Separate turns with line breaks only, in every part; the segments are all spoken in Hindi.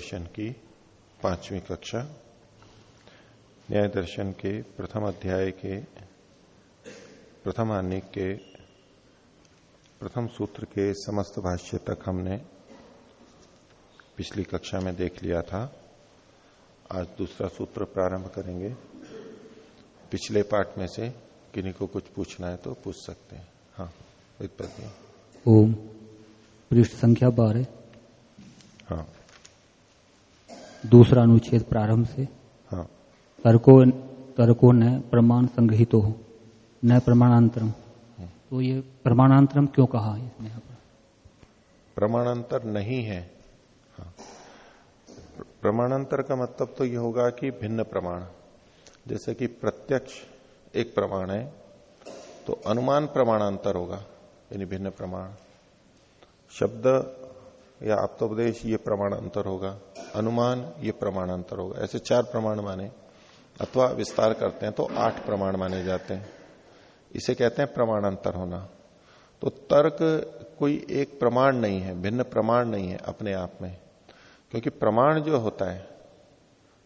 दर्शन की पांचवी कक्षा, न्याय दर्शन के प्रथम अध्याय के प्रथम आनिक के, प्रथम सूत्र के समस्त भाष्य तक हमने पिछली कक्षा में देख लिया था। आज दूसरा सूत्र प्रारंभ करेंगे। पिछले पाठ में से किन्हीं को कुछ पूछना है तो पूछ सकते हैं। हाँ
ओम। पृष्ठ संख्या बारह
हाँ
दूसरा अनुच्छेद प्रारंभ से।
हाँ।
तर्को तर्को न प्रमाण संग्रहित हो न प्रमाणांतरम। तो ये प्रमाणांतरम क्यों कहा इसमें? पर
प्रमाणांतर नहीं है। हाँ। प्रमाणांतर का मतलब तो ये होगा कि भिन्न प्रमाण। जैसे कि प्रत्यक्ष एक प्रमाण है तो अनुमान प्रमाणांतर होगा यानी भिन्न प्रमाण। शब्द या आप्तोपदेश ये प्रमाणांतर होगा। अनुमान, ये प्रमाणांतर होगा। ऐसे चार प्रमाण माने, अथवा विस्तार करते हैं तो आठ प्रमाण माने जाते हैं। इसे कहते हैं प्रमाणांतर होना। तो तर्क कोई एक प्रमाण नहीं है, भिन्न प्रमाण नहीं है अपने आप में। क्योंकि प्रमाण जो होता है,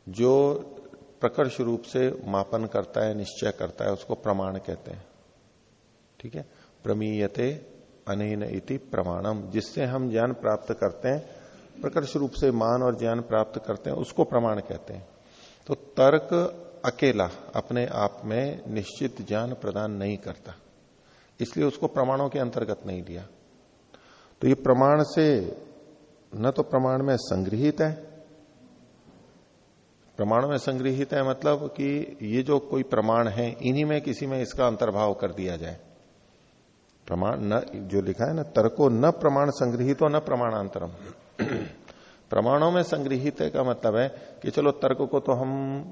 जो प्रकर्ष रूप से मापन करता है, निश्चय करता है, उसको प्रमाण कहते हैं। ठीक है? प्रमीयते अनहीन इति प्रमाणम, जिससे हम ज्ञान प्राप्त करते हैं प्रकर्ष रूप से मान और ज्ञान प्राप्त करते हैं, उसको प्रमाण कहते हैं। तो तर्क अकेला अपने आप में निश्चित ज्ञान प्रदान नहीं करता। इसलिए उसको प्रमाणों के अंतर्गत नहीं लिया तो ये प्रमाण से न तो प्रमाण में संग्रहित है। प्रमाण में संग्रहित है मतलब कि ये जो कोई प्रमाण है, इन्हीं में किसी में इसका अंतर्भाव कर दिया जाए। प्रमाण न, जो लिखा है ना, तर्को न प्रमाण संग्रहित हो न प्रमाणांतरम। प्रमाणों में संग्रहित का मतलब है कि चलो तर्क को तो हम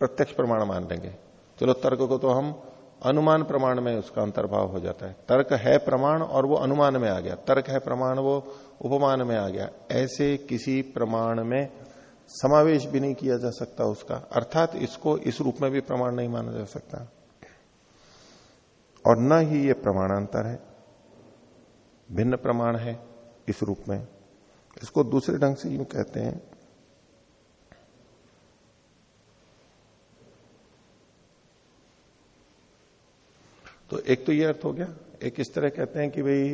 प्रत्यक्ष प्रमाण मान लेंगे। चलो तर्क को तो हम अनुमान प्रमाण में उसका अंतर्भाव हो जाता है। तर्क है प्रमाण और वो अनुमान में आ गया। तर्क है प्रमाण, वो उपमान में आ गया। ऐसे किसी प्रमाण में समावेश भी नहीं किया जा सकता उसका। अर्थात इसको इस रूप में भी प्रमाण नहीं माना जा सकता। और न ही ये प्रमाणांतर है। भिन्न प्रमाण है इस रूप में। इसको दूसरे ढंग से यूँ कहते हैं। तो एक तो ये अर्थ हो गया, एक इस तरह कहते हैं कि भाई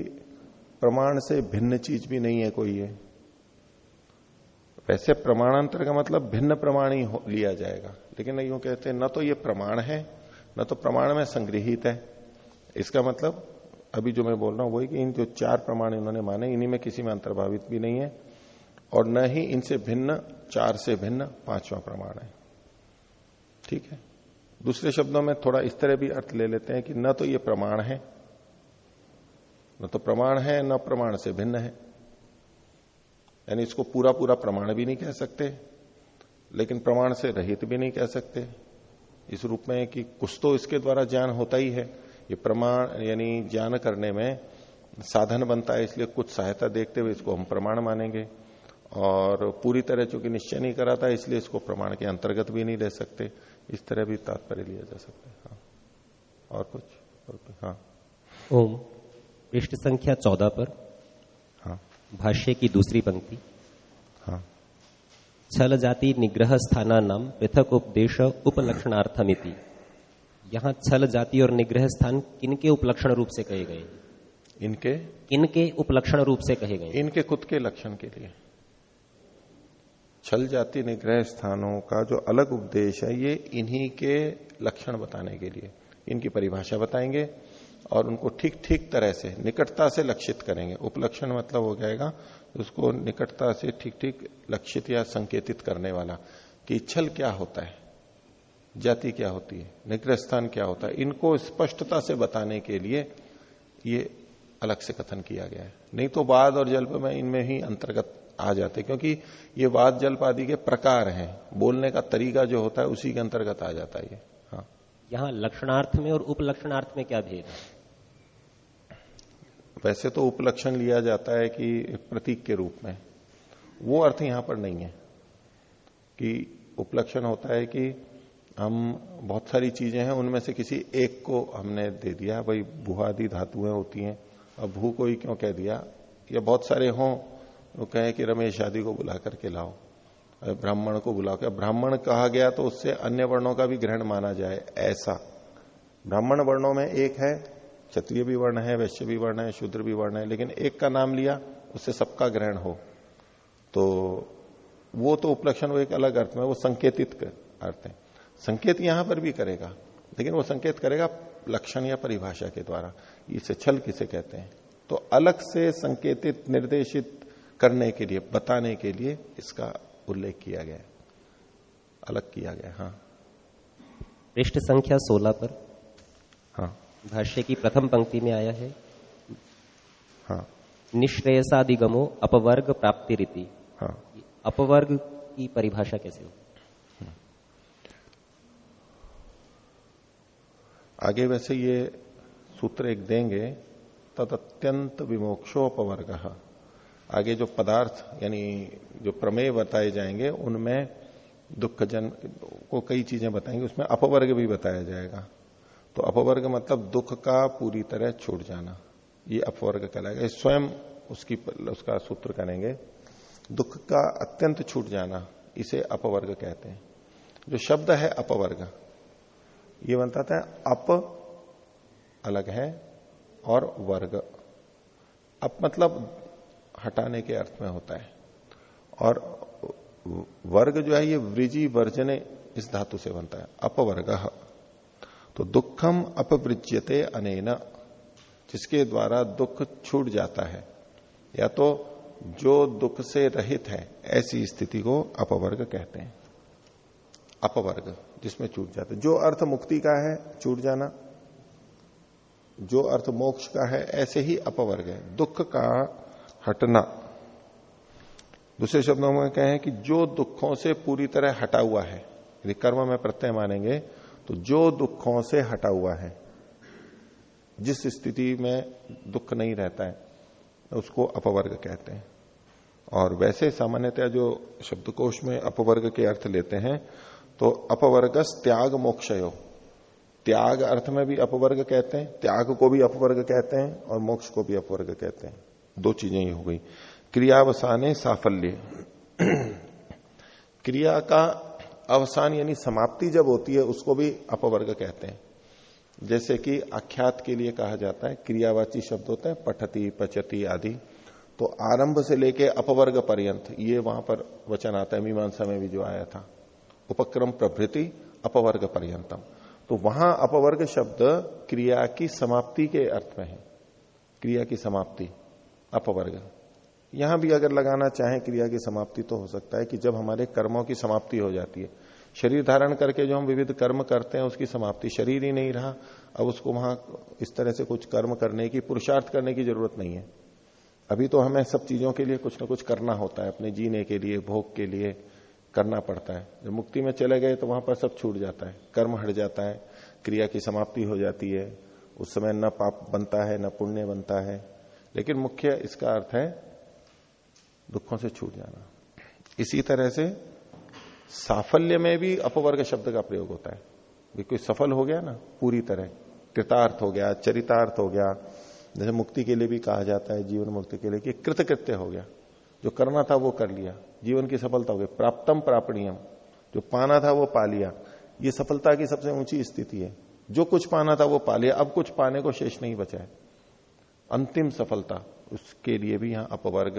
प्रमाण से भिन्न चीज़ भी नहीं है कोई ये। वैसे प्रमाणांतर का मतलब भिन्न प्रमाण ही लिया जाएगा, लेकिन यूँ कहते हैं, न तो ये प्रमाण है, न तो प्रमाण में संग्रहित है। इसका मतलब अभी जो मैं बोल रहा हूँ, वही कि इन जो चार प्रमाण इन्होंने माने, इन्हीं में किसी में अंतर्भावित भी नहीं है, और न ही इनसे भिन्न, चार से भिन्न पांचवा प्रमाण है। ठीक है? दूसरे शब्दों में थोड़ा इस तरह भी अर्थ ले लेते हैं कि न तो ये प्रमाण है, न तो प्रमाण है, न प्रमाण से भिन्न है। यानी इसको पूरा पूरा प्रमाण भी नहीं कह सकते, लेकिन प्रमाण से रहित भी नहीं कह सकते। इस रूप में कि कुछ तो इसके द्वारा ज्ञान होता ही है। ये प्रमाण यानी ज्ञान करने में साधन बनता है इसलिए कुछ सहायता देखते हुए इसको हम प्रमाण मानेंगे। और पूरी तरह चूँकि निश्चय नहीं कराता इसलिए इसको प्रमाण के अंतर्गत भी नहीं ले सकते। इस तरह भी तात्पर्य लिया जा सकता है हाँ। और कुछ? और कुछ हाँ।
ओम। पृष्ठ संख्या चौदह पर।
हाँ।
भाष्य की दूसरी पंक्ति।
हाँ।
छल जाति निग्रह स्थाना नाम पृथक उपदेश उपलक्षणार्थमिति। यहाँ छल जाति और निग्रह स्थान किनके उपलक्षण रूप से कहे गए?
इनके?
इनके उपलक्षण रूप से कहे गए?
इनके खुद के लक्षण के लिए। छल जाति निग्रह स्थानों का जो अलग उपदेश है ये इन्हीं के लक्षण बताने के लिए। इनकी परिभाषा बताएँगे और उनको ठीक ठीक तरह से निकटता से लक्षित करेंगे। उपलक्षण मतलब हो जाएगा उसको निकटता से ठीक ठीक लक्षित या संकेतित करने वाला कि छल क्या होता है। जाति क्या होती है निग्रह स्थान क्या होता है इनको स्पष्टता से बताने के लिए ये अलग से कथन किया गया है। नहीं तो वाद और जल्प में इनमें ही अंतर्गत आ जाते क्योंकि ये वाद जल्प आदि के प्रकार हैं। बोलने का तरीका जो होता है उसी के अंतर्गत आ जाता है ये। हाँ।
यहाँ लक्षणार्थ में और उपलक्षणार्थ में क्या भेद है?
वैसे तो उपलक्षण लिया जाता है कि प्रतीक के रूप में। वो अर्थ यहाँ पर नहीं है कि उपलक्षण होता है कि हम बहुत सारी चीज़ें हैं, उनमें से किसी एक को हमने दे दिया। भाई भूआदि धातुएँ होती हैं। अब भू को ही क्यों कह दिया? या बहुत सारे हों, वो कहे कि रमेश आदि को बुला करके लाओ। ब्राह्मण को बुला के ब्राह्मण कहा गया तो उससे अन्य वर्णों का भी ग्रहण माना जाए? ऐसा। ब्राह्मण वर्णों में एक है, क्षत्रिय भी वर्ण है, वैश्य भी वर्ण है, शूद्र भी वर्ण है, लेकिन एक का नाम लिया, उससे सबका ग्रहण हो। तो वो तो उपलक्षण वो एक अलग अर्थ में, वो संकेतित अर्थ है। संकेत यहाँ पर भी करेगा लेकिन वो संकेत करेगा लक्षण या परिभाषा के द्वारा। इसे छल किसे कहते हैं? तो अलग से संकेतित निर्देशित करने के लिए बताने के लिए इसका उल्लेख किया गया अलग किया गया हाँ।
पृष्ठ संख्या 16 पर।
हाँ।
भाष्य की प्रथम पंक्ति में आया है।
हाँ।
निश्रेयसादिगमो अपवर्ग प्राप्ति रीति
हाँ।
अपवर्ग की परिभाषा कैसे हो
आगे वैसे ये सूत्र एक देंगे तद अत्यंत विमोक्षोपवर्ग। आगे जो पदार्थ, यानी जो प्रमेय बताए जाएँगे, उनमें दुख जन को कई चीज़ें बताएँगे, उसमें अपवर्ग भी बताया जाएगा। तो अपवर्ग मतलब दुख का पूरी तरह छूट जाना। ये अपवर्ग कहलाएगा। स्वयं उसकी उसका सूत्र करेंगे। दुख का अत्यंत छूट जाना, इसे अपवर्ग कहते हैं। जो शब्द है अपवर्ग ये बनता है अप, अलग है, और वर्ग। अप मतलब हटाने के अर्थ में होता है। और वर्ग जो है, ये वृजी वर्जने इस धातु से बनता है। अपवर्ग। तो दुखम अपवृज्यते अनेन, जिसके द्वारा दुख छूट जाता है। या तो जो दुख से रहित है, ऐसी स्थिति को अपवर्ग कहते हैं। अपवर्ग। जिसमें छूट जाता जो अर्थ मुक्ति का है, छूट जाना। जो अर्थ मोक्ष का है, ऐसे ही अपवर्ग है। दुख का हटना। दूसरे शब्दों में कहें कि जो दुखों से पूरी तरह हटा हुआ है, यदि कर्म में प्रत्यय मानेंगे तो जो दुखों से हटा हुआ है, जिस स्थिति में दुख नहीं रहता है, उसको अपवर्ग कहते हैं। और वैसे सामान्यतः जो शब्दकोश में अपवर्ग के अर्थ लेते हैं तो अपवर्ग त्याग मोक्षयो। त्याग अर्थ में भी अपवर्ग कहते हैं, त्याग को भी अपवर्ग कहते हैं और मोक्ष को भी अपवर्ग कहते हैं। दो चीज़ें ही हो गई। क्रियावसाने साफल्य। क्रिया का अवसान यानी समाप्ति जब होती है, उसको भी अपवर्ग कहते हैं। जैसे कि आख्यात के लिए कहा जाता है, क्रियावाची शब्द होते हैं, पठती, पचती आदि। तो आरंभ से लेके अपवर्ग पर्यंत, ये वहाँ पर वचन आता है, मीमांसा में भी जो आया था। उपक्रम प्रभृति अपवर्ग पर्यंतम। तो वहाँ अपवर्ग शब्द क्रिया की समाप्ति के अर्थ में है। क्रिया की समाप्ति, अपवर्ग। यहाँ भी अगर लगाना चाहें, क्रिया की समाप्ति तो हो सकता है कि जब हमारे कर्मों की समाप्ति हो जाती है। शरीर धारण करके जो हम विविध कर्म करते हैं, उसकी समाप्ति शरीर ही नहीं रहा। अब उसको वहाँ इस तरह से कुछ कर्म करने की, पुरुषार्थ करने की ज़रूरत नहीं है। अभी तो हमें सब चीज़ों के लिए कुछ ना कुछ करना होता है, अपने जीने के लिए, भोग के लिए करना पड़ता है। जब मुक्ति में चले गए तो वहाँ पर सब छूट जाता है। कर्म हट जाता है। क्रिया की समाप्ति हो जाती है। उस समय न पाप बनता है, न पुण्य बनता है। लेकिन मुख्य इसका अर्थ है दुखों से छूट जाना। इसी तरह से साफल्य में भी अपवर्ग शब्द का प्रयोग होता है। भी कोई सफल हो गया ना? पूरी तरह। कृतार्थ हो गया, चरितार्थ हो गया। जैसे मुक्ति के लिए भी कहा जाता है, जीवन मुक्ति के लिए कि कृतकृत्य हो गया। जो करना था वो कर लिया, जीवन की सफलता हो गई। प्राप्तम प्रापणियम, जो पाना था वो पा लिया। ये सफलता की सबसे ऊँची स्थिति है। जो कुछ पाना था वो पा लिया। अब कुछ पाने को शेष नहीं बचा है। अंतिम सफलता, उसके लिए भी यहाँ अपवर्ग,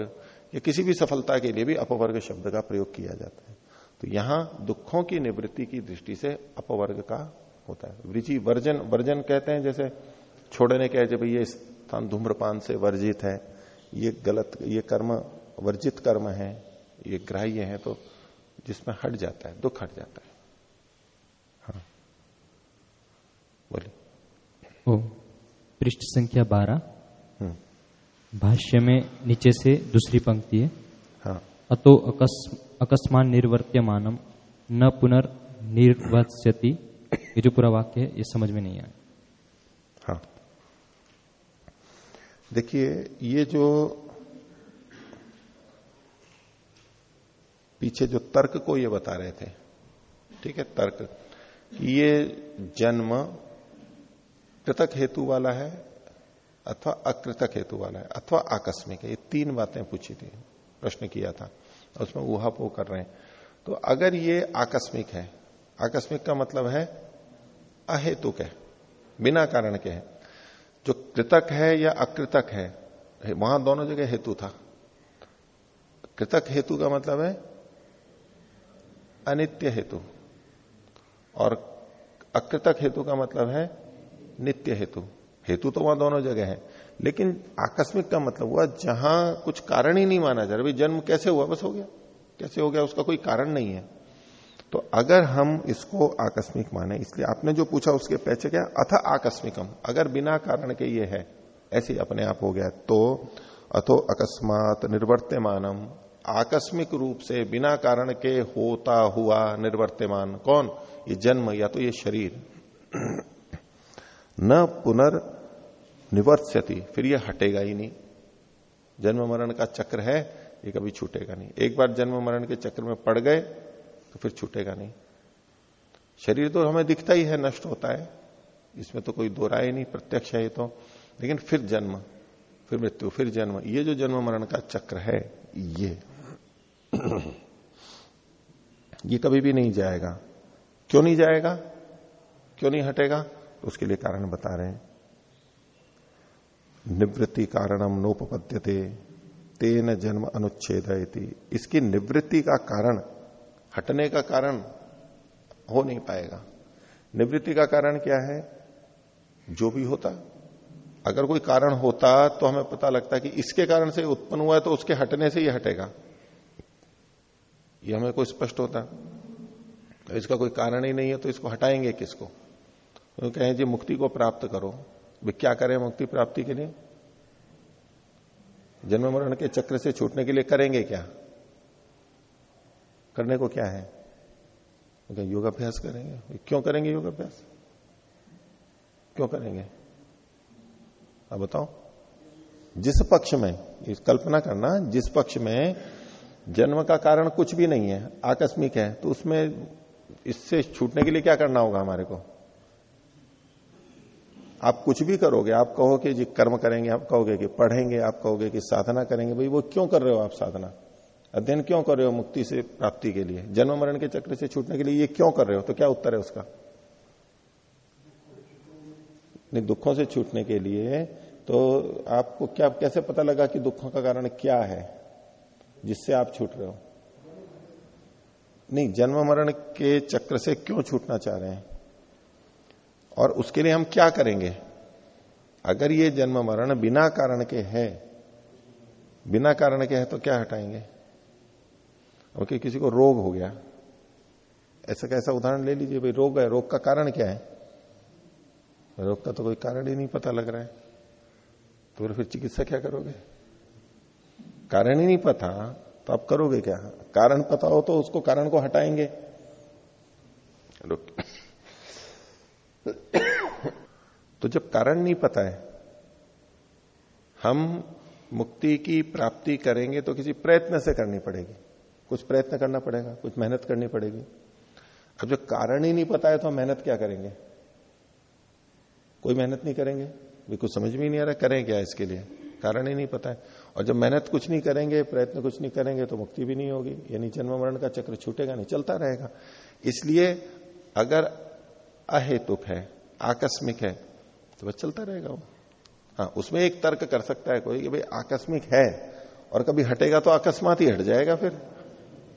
या किसी भी सफलता के लिए भी अपवर्ग शब्द का प्रयोग किया जाता है। तो यहाँ दुखों की निवृत्ति की दृष्टि से अपवर्ग का होता है। वृचि वर्जन वर्जन कहते हैं, जैसे छोड़ने के जब ये स्थान धूम्रपान से वर्जित है, ये गलत, ये कर्म वर्जित कर्म है ये ग्राह्य है तो जिसमें हट जाता है दुख हट जाता है। हाँ। बोलिए।
ओ पृष्ठ संख्या बारह।
हम्म।
भाष्य में नीचे से दूसरी पंक्ति है।
हाँ।
अतो अकस अकस्मान निर्वर्त्यमानम न पुनर्निर्वत्स्यति ये जो पूरा वाक्य है ये समझ में नहीं आया।
हाँ। देखिए ये जो पीछे जो तर्क को ये बता रहे थे। ठीक है, तर्क। कि ये जन्म कृतक हेतु वाला है अथवा अकृतक हेतु वाला है, अथवा आकस्मिक है। ये तीन बातें पूछी थी, प्रश्न किया था। उसमें उहापो कर रहे हैं। तो अगर ये आकस्मिक है, आकस्मिक का मतलब है अहेतुक है, बिना कारण के है। जो कृतक है या अकृतक है, वहाँ दोनों जगह हेतु था। कृतक हेतु का मतलब है अनित्य हेतु। और अकृतक हेतु का मतलब है नित्य हेतु। हेतु तो वहाँ दोनों जगह है। लेकिन आकस्मिक का मतलब हुआ, जहाँ कुछ कारण ही नहीं माना जा रहा जन्म कैसे हुआ, बस हो गया। कैसे हो गया, उसका कोई कारण नहीं है। तो अगर हम इसको आकस्मिक माने, इसलिए आपने जो पूछा उसके पीछे क्या, अथ आकस्मिकम। अगर बिना कारण के ये है, ऐसे अपने आप हो गया तो अथो अकस्मात निर्वर्त्यमानम आकस्मिक रूप से, बिना कारण के होता हुआ निर्वर्तमान। कौन? ये जन्म या तो ये शरीर। न पुनर् निवर्त्यति, फिर ये हटेगा ही नहीं। जन्म मरण का चक्र है, ये कभी छूटेगा नहीं। एक बार जन्म मरण के चक्र में पड़ गए तो फिर छूटेगा नहीं। शरीर तो हमें दिखता ही है, नष्ट होता है। इसमें तो कोई दो राय नहीं, प्रत्यक्ष है ये तो। लेकिन फिर जन्म, फिर मृत्यु, फिर जन्म। ये जो जन्म मरण का चक्र है, ये। ये कभी भी नहीं जाएगा। क्यों नहीं जाएगा? क्यों नहीं हटेगा? उसके लिए कारण बता रहे हैं। निवृत्ति कारणम नोपपद्यते, तेन जन्म अनुच्छेद इसकी निवृत्ति का कारण, हटने का कारण हो नहीं पाएगा। निवृत्ति का कारण क्या है? जो भी होता। अगर कोई कारण होता तो हमें पता लगता कि इसके कारण से उत्पन्न हुआ है तो उसके हटने से ही हटेगा। ये हमें कोई स्पष्ट होता। तो इसका कोई कारण ही नहीं है तो इसको हटाएँगे किसको? तो कहें, जी, मुक्ति को प्राप्त करो। वे क्या करें मुक्ति प्राप्ति के लिए? जन्म मरण के चक्र से छूटने के लिए करेंगे क्या? करने को क्या है? तो योगाभ्यास करेंगे। क्यों करेंगे योगाभ्यास? क्यों करेंगे? अब बताओ। जिस पक्ष में कल्पना करना, जिस पक्ष में जन्म का कारण कुछ भी नहीं है, आकस्मिक है तो उसमें इससे छूटने के लिए क्या करना होगा हमारे को? आप कुछ भी करोगे, आप कहो कि जी कर्म करेंगे, आप कहोगे कि पढ़ेंगे, आप कहोगे कि साधना करेंगे, भाई वो क्यों कर रहे हो आप साधना? अध्ययन क्यों कर रहे हो मुक्ति से प्राप्ति के लिए? जन्म मरण के चक्र से छूटने के लिए ये क्यों कर रहे हो? तो क्या उत्तर है उसका? नहीं, दुखों से छूटने के लिए तो आपको क्या, कैसे पता लगा कि दुखों का कारण क्या है? जिससे आप छूट रहे हो। नहीं, जन्म मरण के चक्र से क्यों छूटना चाह रहे हैं? और उसके लिए हम क्या करेंगे? अगर ये जन्म मरण बिना कारण के है, बिना कारण के है तो क्या हटाएँगे? ओके, किसी को रोग हो गया। ऐसा कैसा उदाहरण ले लीजिए, भाई, रोग है, रोग का कारण क्या है? रोग का तो कोई कारण ही नहीं पता लग रहा है। तो फिर चिकित्सा क्या करोगे? कारण ही नहीं पता तो आप करोगे क्या? कारण पता हो तो उसको कारण को हटाएँगे। तो जब कारण नहीं पता है, हम मुक्ति की प्राप्ति करेंगे तो किसी प्रयत्न से करनी पड़ेगी। कुछ प्रयत्न करना पड़ेगा, कुछ मेहनत करनी पड़ेगी। अब जब कारण ही नहीं पता है तो हम मेहनत क्या करेंगे? कोई मेहनत नहीं करेंगे? भी कुछ समझ में नहीं आ रहा, करें क्या इसके लिए? कारण ही नहीं पता है। और जब मेहनत कुछ नहीं करेंगे, प्रयत्न कुछ नहीं करेंगे तो मुक्ति भी नहीं होगी। यानी जन्म मरण का चक्र छूटेगा नहीं, चलता रहेगा। इसलिए अगर अहेतुक है, आकस्मिक है तो बस चलता रहेगा वो। हाँ उसमें एक तर्क कर सकता है कोई कि भाई आकस्मिक है और कभी हटेगा तो अकस्मात ही हट जाएगा फिर।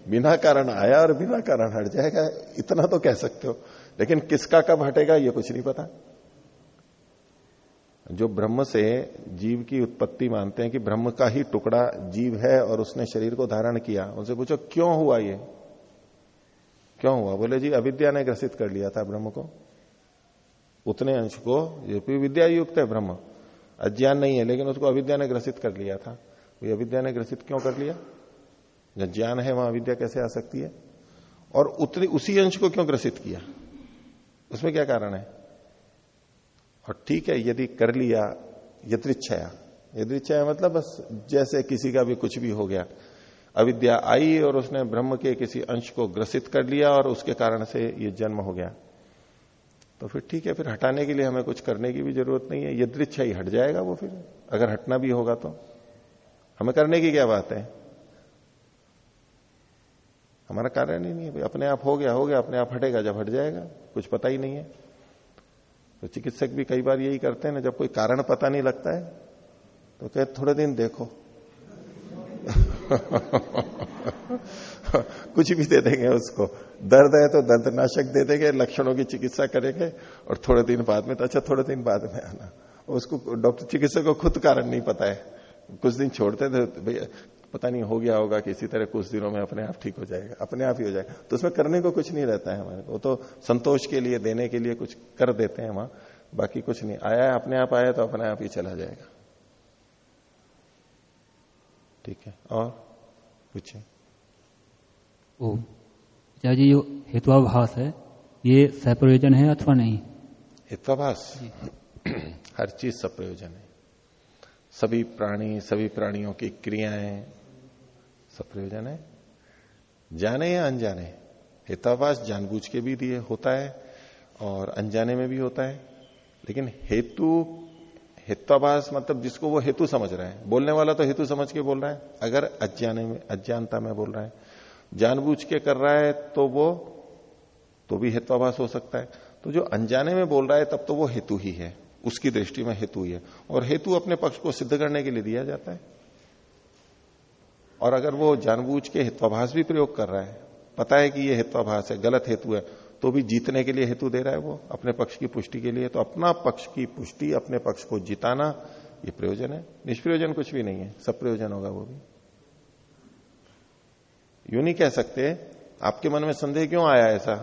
बिना कारण आया और बिना कारण हट जाएगा, इतना तो कह सकते हो। लेकिन किसका कब हटेगा, ये कुछ नहीं पता। जो ब्रह्म से जीव की उत्पत्ति मानते हैं कि ब्रह्म का ही टुकड़ा जीव है और उसने शरीर को धारण किया, उनसे पूछो, क्यों हुआ ये? क्यों हुआ? बोले, जी, अविद्या ने ग्रसित कर लिया था ब्रह्म को। उतने अंश को, ये विद्या युक्त है ब्रह्म, अज्ञान नहीं है, लेकिन उसको अविद्या ने ग्रसित कर लिया था। वो अविद्या ने ग्रसित क्यों कर लिया? जब ज्ञान है, वहाँ अविद्या कैसे आ सकती है? और उतनी, उसी अंश को क्यों ग्रसित किया? उसमें क्या कारण है? और ठीक है, यदि कर लिया, यदृच्छया। यदृच्छया मतलब बस जैसे किसी का भी कुछ भी हो गया। अविद्या आई और उसने ब्रह्म के किसी अंश को ग्रसित कर लिया और उसके कारण से ये जन्म हो गया। तो फिर ठीक है, फिर हटाने के लिए हमें कुछ करने की भी ज़रूरत नहीं है। यदृच्छा ही हट जाएगा वो फिर, अगर हटना भी होगा तो। हमें करने की क्या बात है? हमारा कारण ही नहीं है। अपने आप हो गया हो गया, अपने आप हटेगा, जब हट जाएगा, कुछ पता ही नहीं है। तो चिकित्सक भी कई बार यही करते हैं ना, जब कोई कारण पता नहीं लगता है तो कहे, थोड़े दिन देखो। कुछ भी दे देंगे उसको। दर्द है तो दर्दनाशक दे देंगे, लक्षणों की चिकित्सा करेंगे, और थोड़े दिन बाद में तो अच्छा थोड़े दिन बाद में आना। उसको डॉक्टर, चिकित्सक को खुद कारण नहीं पता है। कुछ दिन छोड़ते थे तो भैया पता नहीं हो गया होगा कि इसी तरह कुछ दिनों में अपने आप ठीक हो जाएगा अपने आप ही हो जाएगा। तो उसमें करने को कुछ नहीं रहता है हमारे वो तो संतोष के लिए देने के लिए कुछ कर देते हैं वहाँ बाकी कुछ नहीं। आया है अपने आप आया तो अपने आप ही चला जाएगा। ठीक है और पूछे
ओ चाचा जी जो हेतुआभास है? ये सप्रयोजन है अथवा नहीं?
हित्वाभास हर चीज़ सप्रयोजन है। सभी प्राणी सभी प्राणियों की क्रियाएँ प्रयोजन है। जाने या अनजाने हिताभास जानबूझ के भी दिए होता है और अनजाने में भी होता है। लेकिन हेतु हित्वाभास मतलब जिसको वो हेतु समझ रहा है। बोलने वाला तो हेतु समझ के बोल रहा है। अगर अज्ञाने में, अज्ञानता में बोल रहा है। जानबूझ के कर रहा है तो वो तो भी हित्वाभास हो सकता है। तो जो अनजाने में बोल रहा है तब तो वो हेतु ही है। उसकी दृष्टि में हेतु ही है। और हेतु अपने पक्ष को सिद्ध करने के लिए दिया जाता है। और अगर वो जानबूझ के हित्वाभास भी प्रयोग कर रहा है, पता है कि ये हित्वाभास है, गलत हेतु है तो भी जीतने के लिए हेतु दे रहा है वो, अपने पक्ष की पुष्टि के लिए तो अपना पक्ष की पुष्टि, अपने पक्ष को जिताना, ये प्रयोजन है। निष्प्रयोजन कुछ भी नहीं है, सब प्रयोजन होगा वो भी। यू नहीं कह सकते, आपके मन में संदेह क्यों आया ऐसा,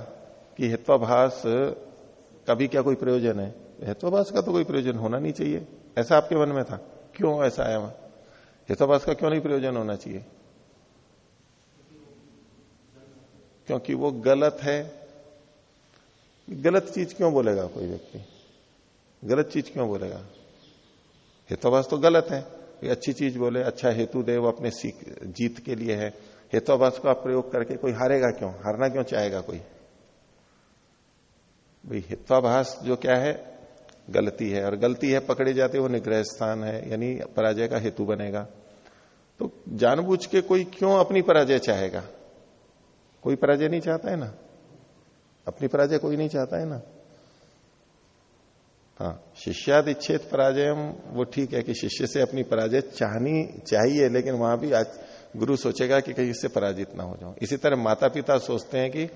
कि हित्वाभास का भी क्या कोई प्रयोजन है? हित्वाभास का तो कोई प्रयोजन होना नहीं चाहिए। ऐसा आपके मन में था? क्यों ऐसा आया वहाँ? हितोपास का क्यों नहीं प्रयोजन होना चाहिए? क्योंकि वो गलत है। गलत चीज़ क्यों बोलेगा कोई व्यक्ति? गलत चीज़ क्यों बोलेगा? हितोभास तो गलत है। कोई अच्छी चीज़ बोले अच्छा हेतु दे, वो अपने सीख, जीत के लिए है। हितोभास का प्रयोग करके कोई हारेगा क्यों? हारना क्यों चाहेगा कोई? भाई हित्वाभास जो क्या है? गलती है। और गलती है, पकड़े जाते वो निग्रह स्थान है, यानी पराजय का हेतु बनेगा। तो जानबूझ के कोई क्यों अपनी पराजय चाहेगा? कोई पराजय नहीं चाहता है ना? अपनी पराजय कोई नहीं चाहता है ना? हाँ शिष्याद इच्छेद पराजय वो ठीक है कि शिष्य से अपनी पराजय चाहनी चाहिए, लेकिन वहाँ भी आज गुरु सोचेगा कि कहीं इससे पराजित ना हो जाओ इसी तरह माता पिता सोचते हैं कि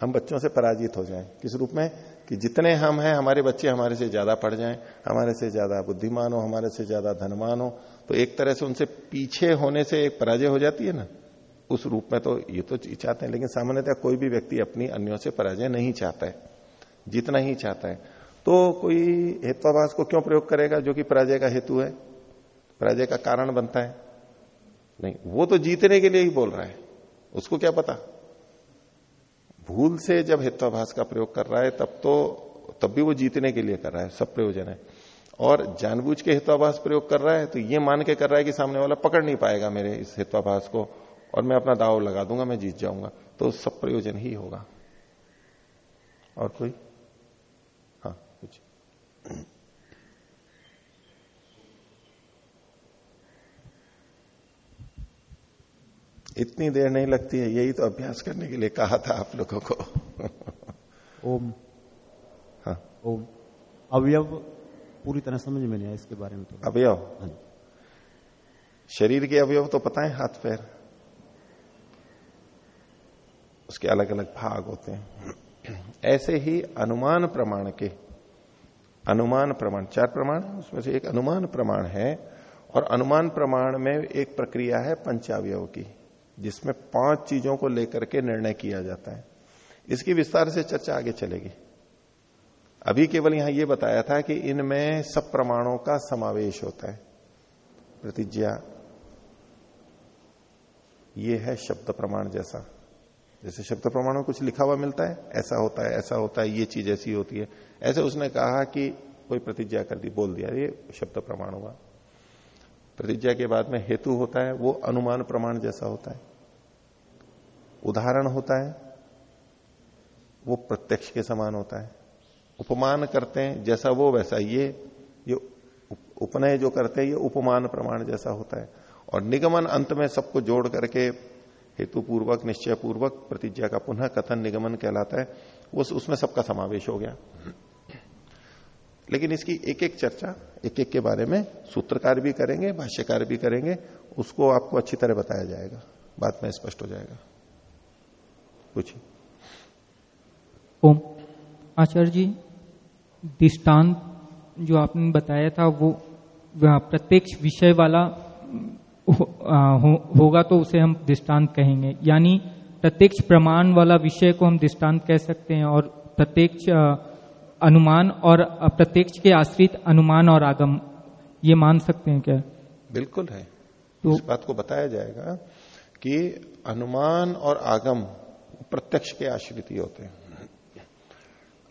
हम बच्चों से पराजित हो जाएँ। किस रूप में? कि जितने हम हैं, हमारे बच्चे हमारे से ज़्यादा पढ़ जाएँ, हमारे से ज़्यादा बुद्धिमान हो, हमारे से ज़्यादा धनवान हो तो एक तरह से उनसे पीछे होने से एक पराजय हो जाती है ना? उस रूप में तो ये तो चाहते हैं, लेकिन सामान्यतः कोई भी व्यक्ति अपनी अन्यों से पराजय नहीं चाहता है, जितना ही चाहता है। तो कोई हेत्वाभास को क्यों प्रयोग करेगा जो कि पराजय का हेतु है? पराजय का कारण बनता है। नहीं, वो तो जीतने के लिए ही बोल रहा है। उसको क्या पता? भूल से जब हित्वाभास का प्रयोग कर रहा है, तब तो तब भी वो जीतने के लिए कर रहा है, सब प्रयोजन है। और जानबूझ के हित्वाभास प्रयोग कर रहा है तो ये मान के कर रहा है कि सामने वाला पकड़ नहीं पाएगा मेरे इस हित्वाभास को और मैं अपना दाव लगा दूँगा मैं जीत जाऊँगा। तो सब प्रयोजन ही होगा। और कोई? हाँ कुछ। इतनी देर नहीं लगती है यही तो अभ्यास करने के लिए कहा था आप लोगों को।
ओम।
हाँ।
ओम। अवयव पूरी तरह समझ में नहीं आया इसके बारे में तो।
अवयव?
हाँ
शरीर के अवयव तो पता है हाथ पैर? उसके अलग अलग भाग होते हैं। ऐसे ही अनुमान प्रमाण के अनुमान प्रमाण चार प्रमाण उसमें से एक अनुमान प्रमाण है और अनुमान प्रमाण में एक प्रक्रिया है पंचावयव की जिसमें पाँच चीज़ों को लेकर के निर्णय किया जाता है। इसकी विस्तार से चर्चा आगे चलेगी। अभी केवल यहाँ यह बताया था कि इनमें सब प्रमाणों का समावेश होता है। प्रतिज्ञा, ये है शब्द प्रमाण जैसा। जैसे शब्द प्रमाण में कुछ लिखा हुआ मिलता है, ऐसा होता है, ऐसा होता है, ये चीज़ ऐसी होती है। ऐसे उसने कहा कि कोई प्रतिज्ञा कर दी, बोल दिया, ये शब्द प्रमाण हुआ। प्रतिज्ञा के बाद में हेतु होता है, वो अनुमान प्रमाण जैसा होता है। उदाहरण होता है, वो प्रत्यक्ष के समान होता है। उपमान करते हैं, जैसा वो वैसा ये ये उपनय जो करते हैं, ये उपमान प्रमाण जैसा होता है। और निगमन अंत में सबको जोड़ करके हेतु पूर्वक निश्चय पूर्वक प्रतिज्ञा का पुनः कथन निगमन कहलाता है। वो उसमें सबका समावेश हो गया। लेकिन इसकी एक एक चर्चा एक एक के बारे में सूत्रकार भी करेंगे, भाष्यकार भी करेंगे, उसको आपको अच्छी तरह बताया जाएगा। बाद में स्पष्ट हो जाएगा। पूछिए।
ओम। आचार्य जी दृष्टांत जो आपने बताया था वो प्रत्यक्ष विषय वाला हो, हो, होगा तो उसे हम दृष्टांत कहेंगे। यानी प्रत्यक्ष प्रमाण वाला विषय को हम दृष्टांत कह सकते हैं और प्रत्यक्ष अनुमान और प्रत्यक्ष के आश्रित अनुमान और आगम ये मान सकते हैं क्या?
बिल्कुल है। तो इस बात को बताया जाएगा कि अनुमान और आगम प्रत्यक्ष के आश्रित ही होते हैं।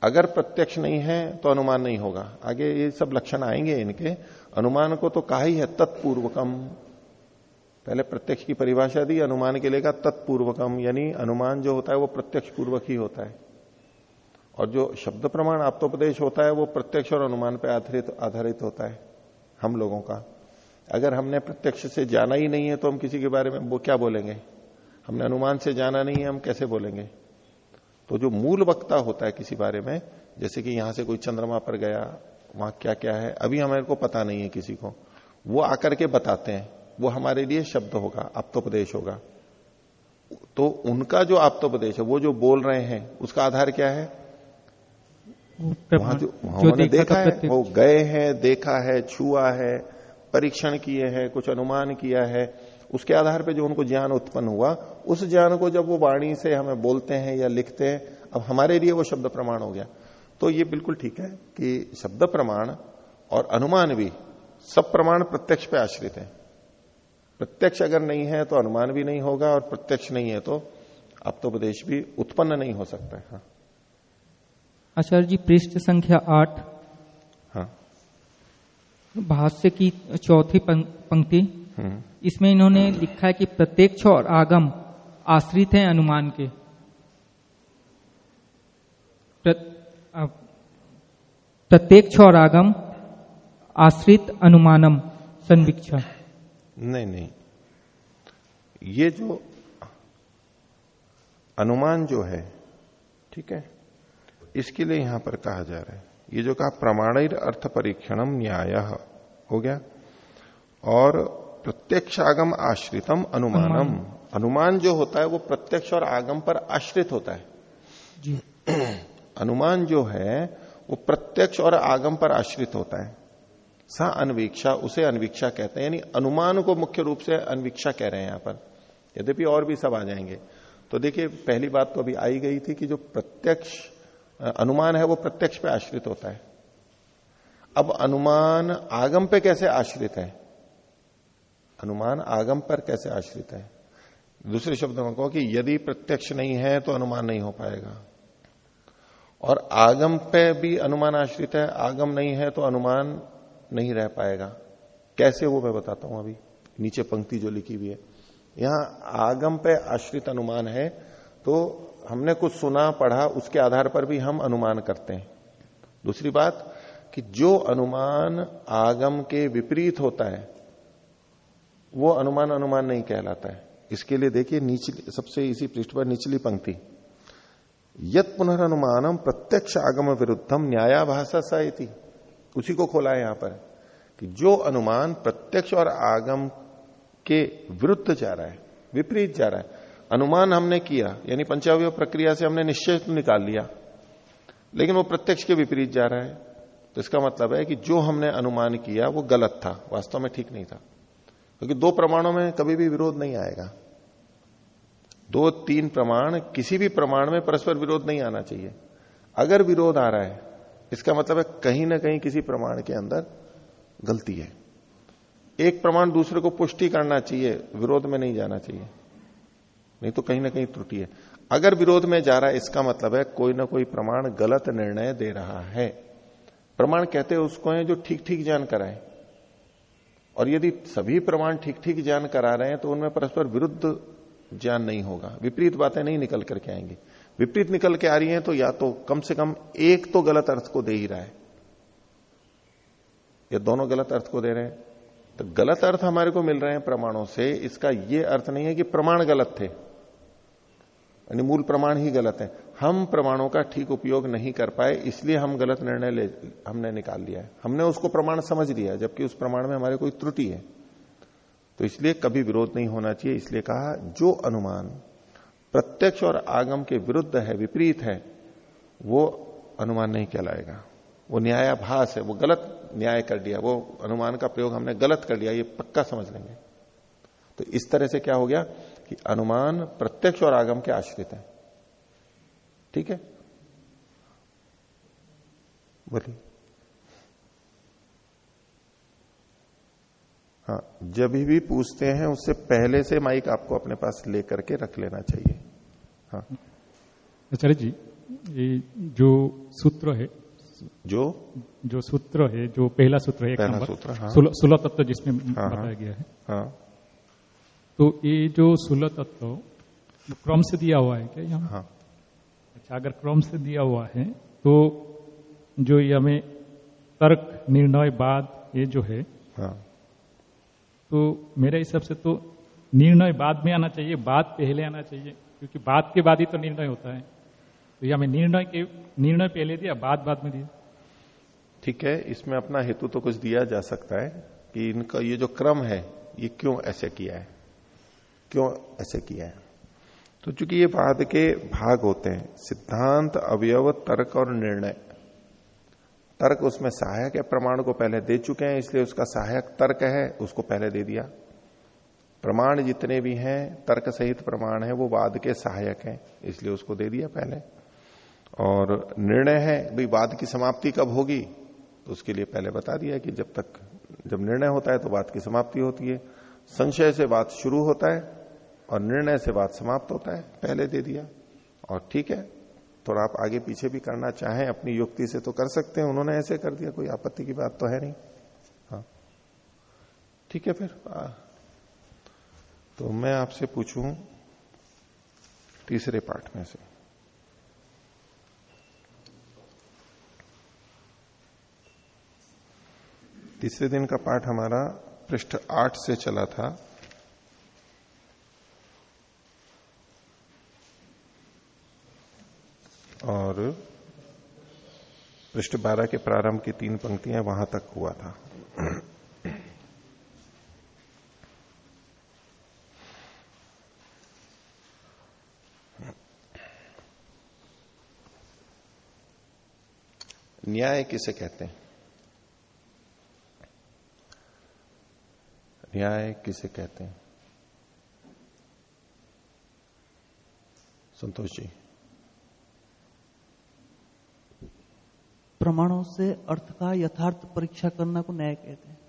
अगर प्रत्यक्ष नहीं है तो अनुमान नहीं होगा। आगे ये सब लक्षण आएँगे इनके। अनुमान को तो कहा ही है, तत्पूर्वकम। पहले प्रत्यक्ष की परिभाषा दी, अनुमान के लिए का तत्पूर्वकम। यानी अनुमान जो होता है, वो प्रत्यक्ष पूर्वक ही होता है। और जो शब्द प्रमाण आप्तोपदेश होता है, वो प्रत्यक्ष और अनुमान पर आधारित आधारित होता है, हम लोगों का। अगर हमने प्रत्यक्ष से जाना ही नहीं है तो हम किसी के बारे में वो क्या बोलेंगे? हमने अनुमान से जाना नहीं है, हम कैसे बोलेंगे? तो जो मूल वक्ता होता है किसी बारे में जैसे कि यहाँ से कोई चंद्रमा पर गया वहाँ क्या क्या है अभी हमारे को पता नहीं है किसी को वो आकर के बताते हैं वो हमारे लिए शब्द होगा आप्तोपदेश होगा। तो उनका जो आप्तोपदेश है वो जो बोल रहे हैं उसका आधार क्या है? वहाँ जो जो देखा, देखा है वो गए हैं देखा है छुआ है परीक्षण किए हैं कुछ अनुमान किया है उसके आधार पर जो उनको ज्ञान उत्पन्न हुआ उस ज्ञान को जब वो वाणी से हमें बोलते हैं या लिखते हैं अब हमारे लिए वो शब्द प्रमाण हो गया। तो ये बिल्कुल ठीक है कि शब्द प्रमाण और अनुमान भी सब प्रमाण प्रत्यक्ष पे आश्रित है। प्रत्यक्ष अगर नहीं है तो अनुमान भी नहीं होगा और प्रत्यक्ष नहीं है तो अब तो उपदेश भी उत्पन्न नहीं हो सकता है। हाँ।
आचार्य जी पृष्ठ संख्या आठ।
हाँ।
भाष्य की चौथी पंक्ति। हम्म। इसमें इन्होंने लिखा है कि प्रत्यक्ष और आगम आश्रित हैं अनुमान के। प्रत्यक्ष और आगम आश्रित अनुमानम संवीक्षा।
नहीं नहीं। ये जो अनुमान जो है, ठीक है, इसके लिए यहाँ पर कहा जा रहा है। ये जो कहा प्रमाणिर अर्थ परीक्षणम न्याय, हो गया। और प्रत्यक्ष आगम आश्रितम अनुमानम। अनुमान। जो होता है वो प्रत्यक्ष और आगम पर आश्रित होता है।
जी।
अनुमान जो है वो प्रत्यक्ष और आगम पर आश्रित होता है। सा अनवीक्षा उसे अनवीक्षा कहते हैं। यानी अनुमान को मुख्य रूप से अनवीक्षा कह रहे हैं यहाँ पर। यद्यपि और भी सब आ जाएँगे। तो देखिए पहली बात तो अभी आई गई थी कि जो प्रत्यक्ष अनुमान है वो प्रत्यक्ष पे आश्रित होता है। अब अनुमान आगम पे कैसे आश्रित है? अनुमान आगम पर कैसे आश्रित है? दूसरे शब्दों में कहो कि यदि प्रत्यक्ष नहीं है तो अनुमान नहीं हो पाएगा। और आगम पे भी अनुमान आश्रित है, आगम नहीं है तो अनुमान नहीं रह पाएगा। कैसे वो मैं बताता हूँ अभी, नीचे पंक्ति जो लिखी हुई है। यहाँ आगम पे आश्रित अनुमान है तो हमने कुछ सुना, पढ़ा, उसके आधार पर भी हम अनुमान करते हैं। दूसरी बात कि जो अनुमान आगम के विपरीत होता है वो अनुमान अनुमान नहीं कहलाता है। इसके लिए देखिए, नीचली, सबसे इसी पृष्ठ पर निचली पंक्ति। यत पुनर्नुमानम प्रत्यक्ष आगम विरुद्धम न्यायाभाषा सहित उसी को खोला है यहाँ पर कि जो अनुमान प्रत्यक्ष और आगम के विरुद्ध जा रहा है, विपरीत जा रहा है। अनुमान हमने किया, यानी पंचावय प्रक्रिया से हमने निश्चय निकाल लिया, लेकिन वो प्रत्यक्ष के विपरीत जा रहा है। तो इसका मतलब है कि जो हमने अनुमान किया, वो गलत था, वास्तव में ठीक नहीं था। क्योंकि दो प्रमाणों में कभी भी विरोध नहीं आएगा। दो तीन प्रमाण, किसी भी प्रमाण में परस्पर विरोध नहीं आना चाहिए। अगर विरोध आ रहा है, इसका मतलब है कहीं ना कहीं किसी प्रमाण के अंदर गलती है। एक प्रमाण दूसरे को पुष्टि करना चाहिए, विरोध में नहीं जाना चाहिए। नहीं तो कहीं ना कहीं त्रुटि है। अगर विरोध में जा रहा है, इसका मतलब है कोई ना कोई प्रमाण गलत निर्णय दे रहा है। प्रमाण कहते हैं उसको है जो ठीक ठीक जान कराए। और यदि सभी प्रमाण ठीक ठीक ज्ञान करा रहे हैं तो उनमें परस्पर विरुद्ध ज्ञान नहीं होगा। विपरीत बातें नहीं निकल करके आएँगी। विपरीत निकल के आ रही हैं तो या तो कम से कम एक तो गलत अर्थ को दे ही रहा है। या दोनों गलत अर्थ को दे रहे हैं। तो गलत अर्थ हमारे को मिल रहे हैं प्रमाणों से। इसका यह अर्थ नहीं है कि प्रमाण गलत थे। यानी मूल प्रमाण ही गलत है। हम प्रमाणों का ठीक उपयोग नहीं कर पाए, इसलिए हम गलत निर्णय ले, हमने निकाल लिया है। हमने उसको प्रमाण समझ लिया, जबकि उस प्रमाण में हमारे कोई त्रुटि है। तो इसलिए कभी विरोध नहीं होना चाहिए, इसलिए कहा, जो अनुमान प्रत्यक्ष और आगम के विरुद्ध है, विपरीत है, वो अनुमान नहीं कहलाएगा। वो न्यायाभास है, वो गलत न्याय कर दिया, वो अनुमान का प्रयोग हमने गलत कर लिया, ये पक्का समझ लेंगे। तो इस तरह से क्या हो गया कि अनुमान प्रत्यक्ष और आगम के आश्रित है। ठीक है? बोलिए। हाँ जब भी पूछते हैं उससे पहले से माइक आपको अपने पास लेकर के रख लेना चाहिए। हाँ।
आचार्य जी ये जो सूत्र है
जो?
जो सूत्र है जो पहला सूत्र है
पहला सूत्र, हाँ।
सोलह सोलह तत्व जिसमें
हाँ,
बताया गया है।
हाँ।
तो ये जो सोलह तत्व क्रम से दिया हुआ है क्या यहाँ?
हाँ।
अच्छा अगर क्रम से दिया हुआ है तो जो ये हमें तर्क निर्णय बाद ये जो है
हाँ।
तो मेरे हिसाब से तो निर्णय बाद में आना चाहिए बाद पहले आना चाहिए क्योंकि बाद के बाद ही तो निर्णय होता है। तो ये हमें निर्णय के निर्णय पहले दिया बाद बाद में दिया।
ठीक है इसमें अपना हेतु तो कुछ दिया जा सकता है कि इनका ये जो क्रम है ये क्यों ऐसे किया है? क्यों ऐसे किया है? तो चूँकि ये वाद के भाग होते हैं, सिद्धांत, अवयव, तर्क और निर्णय। तर्क उसमें सहायक है प्रमाण को पहले दे चुके हैं, इसलिए उसका सहायक तर्क है, उसको पहले दे दिया। प्रमाण जितने भी हैं, तर्क सहित प्रमाण है, वो वाद के सहायक हैं, इसलिए उसको दे दिया पहले। और निर्णय है, भाई वाद की समाप्ति कब होगी? तो उसके लिए पहले बता दिया कि जब तक, जब निर्णय होता है तो वाद की समाप्ति होती है। संशय से बात शुरू होता है और निर्णय से बात समाप्त होता है पहले दे दिया। और ठीक है थोड़ा आप आगे पीछे भी करना चाहें अपनी युक्ति से तो कर सकते हैं उन्होंने ऐसे कर दिया कोई आपत्ति की बात तो है नहीं। हाँ। ठीक है फिर आ, तो मैं आपसे पूछूँ तीसरे पार्ट में से। तीसरे दिन का पाठ हमारा पृष्ठ आठ से चला था। और पृष्ठ बारह के प्रारंभ की तीन पंक्तियाँ वहाँ तक हुआ था। न्याय किसे कहते हैं? न्याय किसे कहते हैं? संतोष जी।
प्रमाणों से अर्थ का यथार्थ परीक्षा करना को न्याय कहते हैं।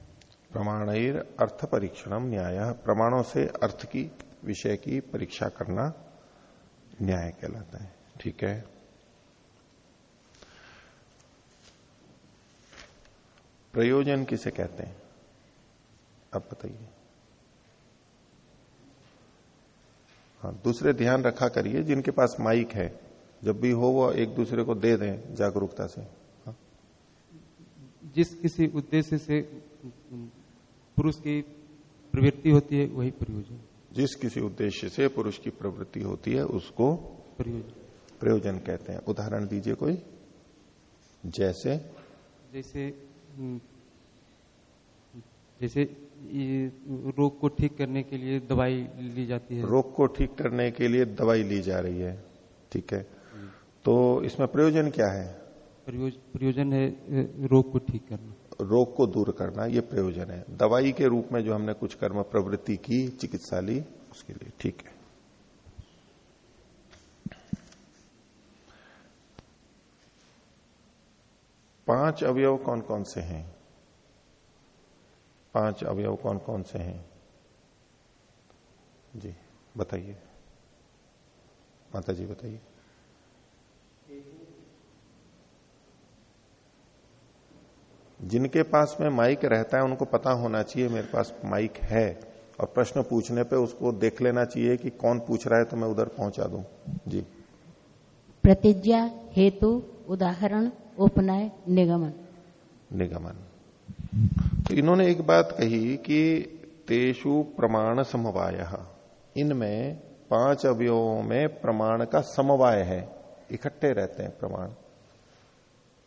प्रमाणैर अर्थ परीक्षणम न्याय, प्रमाणों से अर्थ की, विषय की परीक्षा करना न्याय कहलाता है। ठीक है? प्रयोजन किसे कहते हैं? अब बताइए। हाँ दूसरे ध्यान रखा करिए, जिनके पास माइक है, जब भी हो वो एक दूसरे को दे दें जागरूकता से?
जिस किसी उद्देश्य से पुरुष की प्रवृत्ति होती है वही प्रयोजन।
जिस किसी उद्देश्य से पुरुष की प्रवृत्ति होती है उसको
प्रयोजन।
प्रयोजन कहते हैं। उदाहरण दीजिए कोई। जैसे
जैसे हम्म, जैसे रोग को ठीक करने के लिए दवाई ली जाती है।
रोग को ठीक करने के लिए दवाई ली जा रही है ठीक है? तो इसमें प्रयोजन क्या है?
प्रयोजन है रोग को ठीक करना।
रोग को दूर करना, ये प्रयोजन है। दवाई के रूप में जो हमने कुछ कर्म प्रवृत्ति की, चिकित्सा ली, उसके लिए ठीक है। पाँच अवयव कौन कौन से हैं? पाँच अवयव कौन कौन से हैं? जी, बताइए। माता जी बताइए। जिनके पास में माइक रहता है उनको पता होना चाहिए मेरे पास माइक है। और प्रश्न पूछने पे उसको देख लेना चाहिए कि कौन पूछ रहा है तो मैं उधर पहुँचा दूँ। जी।
प्रतिज्ञा हेतु उदाहरण उपनय निगमन।
निगमन। तो इन्होंने एक बात कही कि तेषु प्रमाण समवाय। इनमें पाँच अवयवों में प्रमाण का समवाय है। इकट्ठे रहते हैं प्रमाण।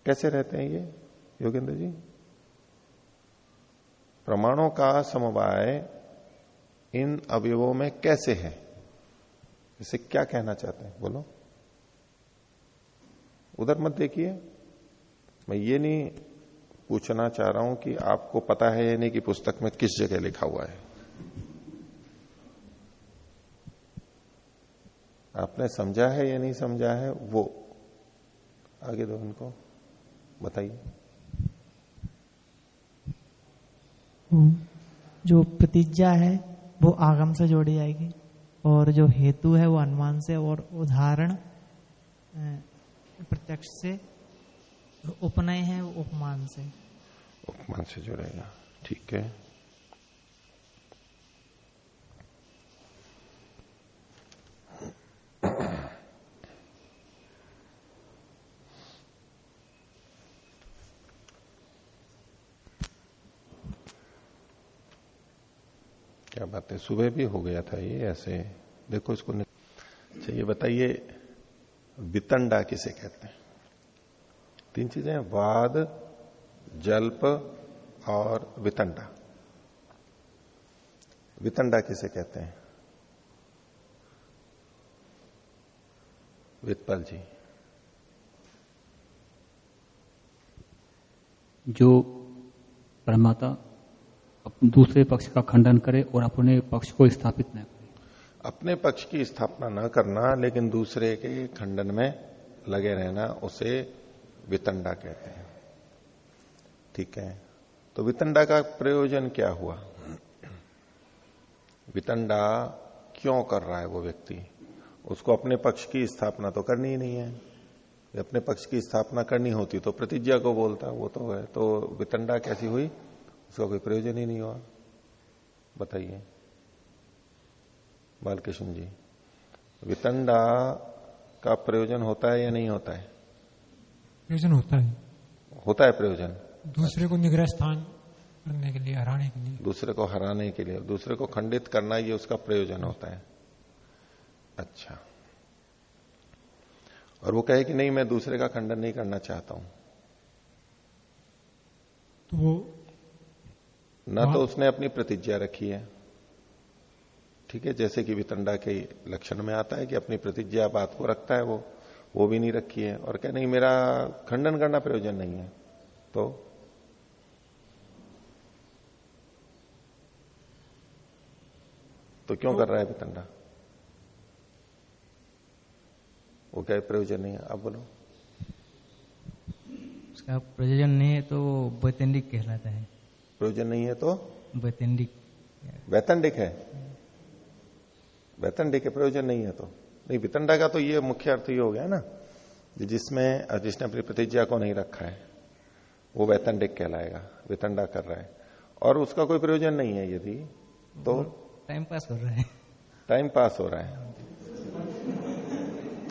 कैसे रहते हैं ये? योगेंद्र जी? प्रमाणों का समवाय इन अवयवों में कैसे है? इसे क्या कहना चाहते हैं? बोलो। उधर मत देखिए। मैं ये नहीं पूछना चाह रहा हूँ कि आपको पता है या नहीं कि पुस्तक में किस जगह लिखा हुआ है। आपने समझा है या नहीं समझा है? वो आगे दो इनको बताइए।
जो प्रतिज्ञा है, वो आगम से जोड़ी जाएगी। और जो हेतु है, वो अनुमान से और उदाहरण प्रत्यक्ष से, उपनय है, वो उपमान से।
उपमान से जुड़ेगा। ठीक है। क्या बात है? सुबह भी हो गया था ये ऐसे। देखो इसको अच्छा ये बताइए वितंडा किसे कहते हैं? तीन चीज़ें वाद, जल्प और वितंडा वितंडा किसे कहते हैं? वितपल जी।
जो प्रमाता दूसरे पक्ष का खंडन करे और अपने पक्ष को स्थापित न करे।
अपने पक्ष की स्थापना न करना, लेकिन दूसरे के खंडन में लगे रहना, उसे वितंडा कहते हैं। ठीक है? तो वितंडा का प्रयोजन क्या हुआ? वितंडा क्यों कर रहा है वो व्यक्ति? उसको अपने पक्ष की स्थापना तो करनी ही नहीं है। अपने पक्ष की स्थापना करनी होती तो प्रतिज्ञा को बोलता, वो तो है। तो वितंडा कैसी हुई? उसका कोई प्रयोजन ही नहीं हुआ। बताइए। बालकृष्ण जी वितंडा का प्रयोजन होता है या नहीं होता है?
प्रयोजन होता है।
होता है प्रयोजन।
दूसरे को निग्रह स्थान करने के लिए हराने के लिए।
दूसरे को हराने के लिए दूसरे को खंडित करना ये उसका प्रयोजन होता है। अच्छा। और वो कहे कि नहीं मैं दूसरे का खंडन नहीं करना चाहता हूँ।
तो वो
न तो उसने अपनी प्रतिज्ञा रखी है। ठीक है जैसे कि वितंडा के लक्षण में आता है कि अपनी प्रतिज्ञा बात को रखता है वो वो भी नहीं रखी है और कह नहीं मेरा खंडन करना प्रयोजन नहीं है। तो तो क्यों तो, कर रहा है वितंडा? वो क्या प्रयोजन नहीं है। आप बोलो।
उसका प्रयोजन नहीं है तो वैतंडिक कहलाता है।
प्रयोजन नहीं है तो?
वैतंडिक।
वैतंडिक है? वैतंडिक है प्रयोजन नहीं है तो? नहीं वितंडा का तो ये मुख्य अर्थ ये हो गया ना जिसमें जिसने अपनी प्रतिज्ञा को नहीं रखा है वो वैतंडिक कहलाएगा वितंडा कर रहा है। और उसका कोई प्रयोजन नहीं है यदि तो?
टाइम पास हो रहा है।
टाइम पास हो रहा है।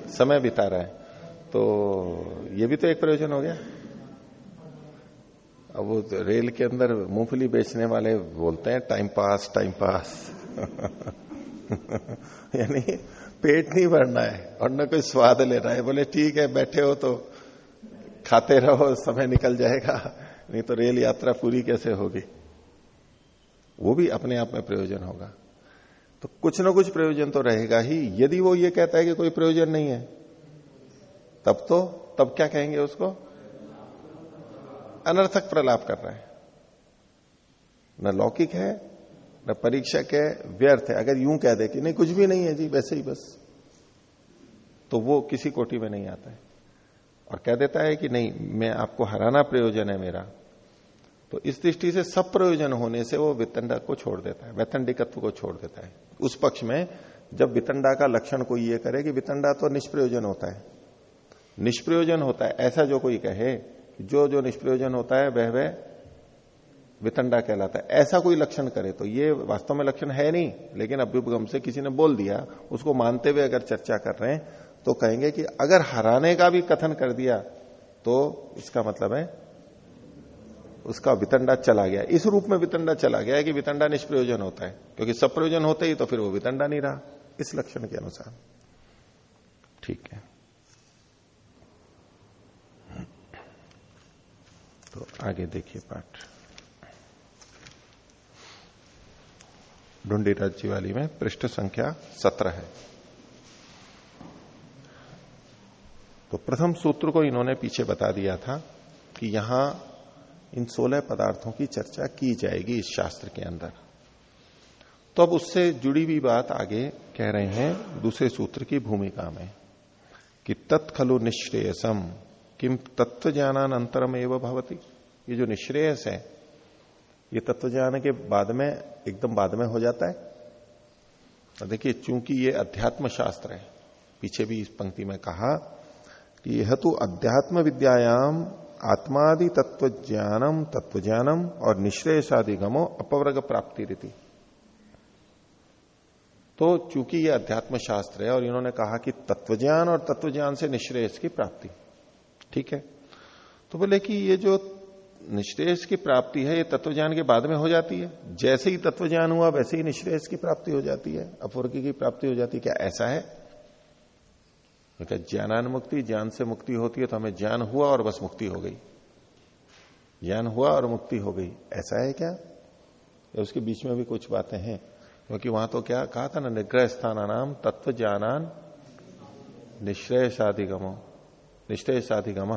समय बिता रहा है। तो ये भी तो एक प्रयोजन हो गया। अब वो तो रेल के अंदर मूंगफली बेचने वाले बोलते हैं टाइम पास टाइम पास यानी पेट नहीं भरना है और न कोई स्वाद लेना है। बोले, ठीक है, बैठे हो तो खाते रहो, समय निकल जाएगा। नहीं तो रेल यात्रा पूरी कैसे होगी? वो भी अपने आप में प्रयोजन होगा। तो कुछ ना कुछ प्रयोजन तो रहेगा ही। यदि वो ये कहता है कि कोई प्रयोजन नहीं है, तब तो तब क्या कहेंगे उसको? अनर्थक प्रलाप कर रहा है। न लौकिक है, न परीक्षक है, व्यर्थ है। अगर यूँ कह दे कि नहीं, कुछ भी नहीं है जी, वैसे ही बस। तो वो किसी कोटि में नहीं आता है। और कह देता है कि नहीं, मैं आपको हराना प्रयोजन है मेरा। तो इस दृष्टि से सब प्रयोजन होने से वो वितंडा को छोड़ देता है, वैतंडिकत्व को छोड़ देता है। उस पक्ष में जब वितंडा का लक्षण कोई ये करे कि वितंडा तो निष्प्रयोजन होता है। निष्प्रयोजन होता है, ऐसा जो कोई कहे जो जो निष्प्रयोजन होता है, वह वह वितंडा कहलाता है। ऐसा कोई लक्षण करे तो ये वास्तव में लक्षण है नहीं, लेकिन अभ्युपगम से किसी ने बोल दिया, उसको मानते हुए अगर चर्चा कर रहे हैं तो कहेंगे कि अगर हराने का भी कथन कर दिया तो इसका मतलब है, उसका वितंडा चला गया। इस रूप में वितंडा चला गया है कि वितंडा निष्प्रयोजन होता है, क्योंकि सब प्रयोजन होते ही तो फिर वो वितंडा नहीं रहा, इस लक्षण के अनुसार। ठीक है। तो आगे देखिए पाठ। ढूंढी राज्य वाली में पृष्ठ संख्या सत्रह है। तो प्रथम सूत्र को इन्होंने पीछे बता दिया था कि यहाँ इन सोलह पदार्थों की चर्चा की जाएगी इस शास्त्र के अंदर। तो अब उससे जुड़ी हुई बात आगे कह रहे हैं, दूसरे सूत्र की भूमिका में कि तत्खलु निश्रेयसम। किम तत्व ज्ञानान अंतरम एवं भवती। ये जो निश्रेयस है, ये तत्व ज्ञान के बाद में, एकदम बाद में हो जाता है। देखिए, चूँकि ये अध्यात्म शास्त्र है, पीछे भी इस पंक्ति में कहा कि यह तो अध्यात्म विद्यायाम आत्मादि तत्व ज्ञानम तत्व ज्ञानम और निश्रेयसादि गमो अपवर्ग प्राप्ति रीति। तो चूँकि यह अध्यात्म शास्त्र है और इन्होंने कहा कि तत्वज्ञान और तत्वज्ञान से निश्रेयस की प्राप्ति। ठीक है? तो बोले कि ये जो निश्रेयस की प्राप्ति है, ये तत्वज्ञान के बाद में हो जाती है। जैसे ही तत्वज्ञान हुआ, वैसे ही निश्रेयस की प्राप्ति हो जाती है। अपवर्ग की प्राप्ति हो जाती है। क्या ऐसा है? क्या ज्ञानान मुक्ति, ज्ञान से मुक्ति होती है तो हमें ज्ञान हुआ और बस मुक्ति हो गई। ज्ञान हुआ और मुक्ति हो गई। ऐसा है क्या? या उसके बीच में भी कुछ बातें हैं? क्योंकि वहाँ तो क्या, कहा था ना, निग्रह स्थान नाम तत्व ज्ञानान निश्रेय शाधिगमो निश्रेय शाधिगम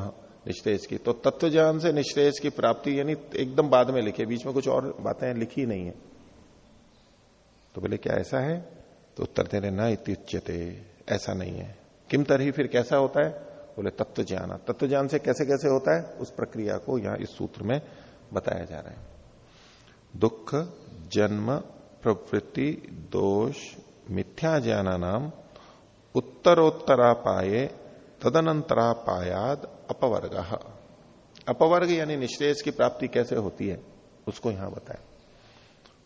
निश्रेष की तो तत्व ज्ञान से निश्रेष की प्राप्ति, यानी एकदम बाद में लिखे, बीच में कुछ और बातें लिखी नहीं है। तो बोले, क्या ऐसा है? तो उत्तर दे रहे, न इत्युच्यते, ऐसा नहीं है। किम तरही फिर कैसा होता है? बोले तत्व ज्ञान तत्व ज्ञान से कैसे कैसे होता है? उस प्रक्रिया को यहाँ इस सूत्र में बताया जा रहा है। दुख, जन्म, प्रवृत्ति, दोष मिथ्या ज्ञान नाम उत्तरोत्तरापाये तदनंतरापायाद अपवर्ग। अपवर्ग यानी निश्रेष की प्राप्ति कैसे होती है, उसको यहाँ बताए।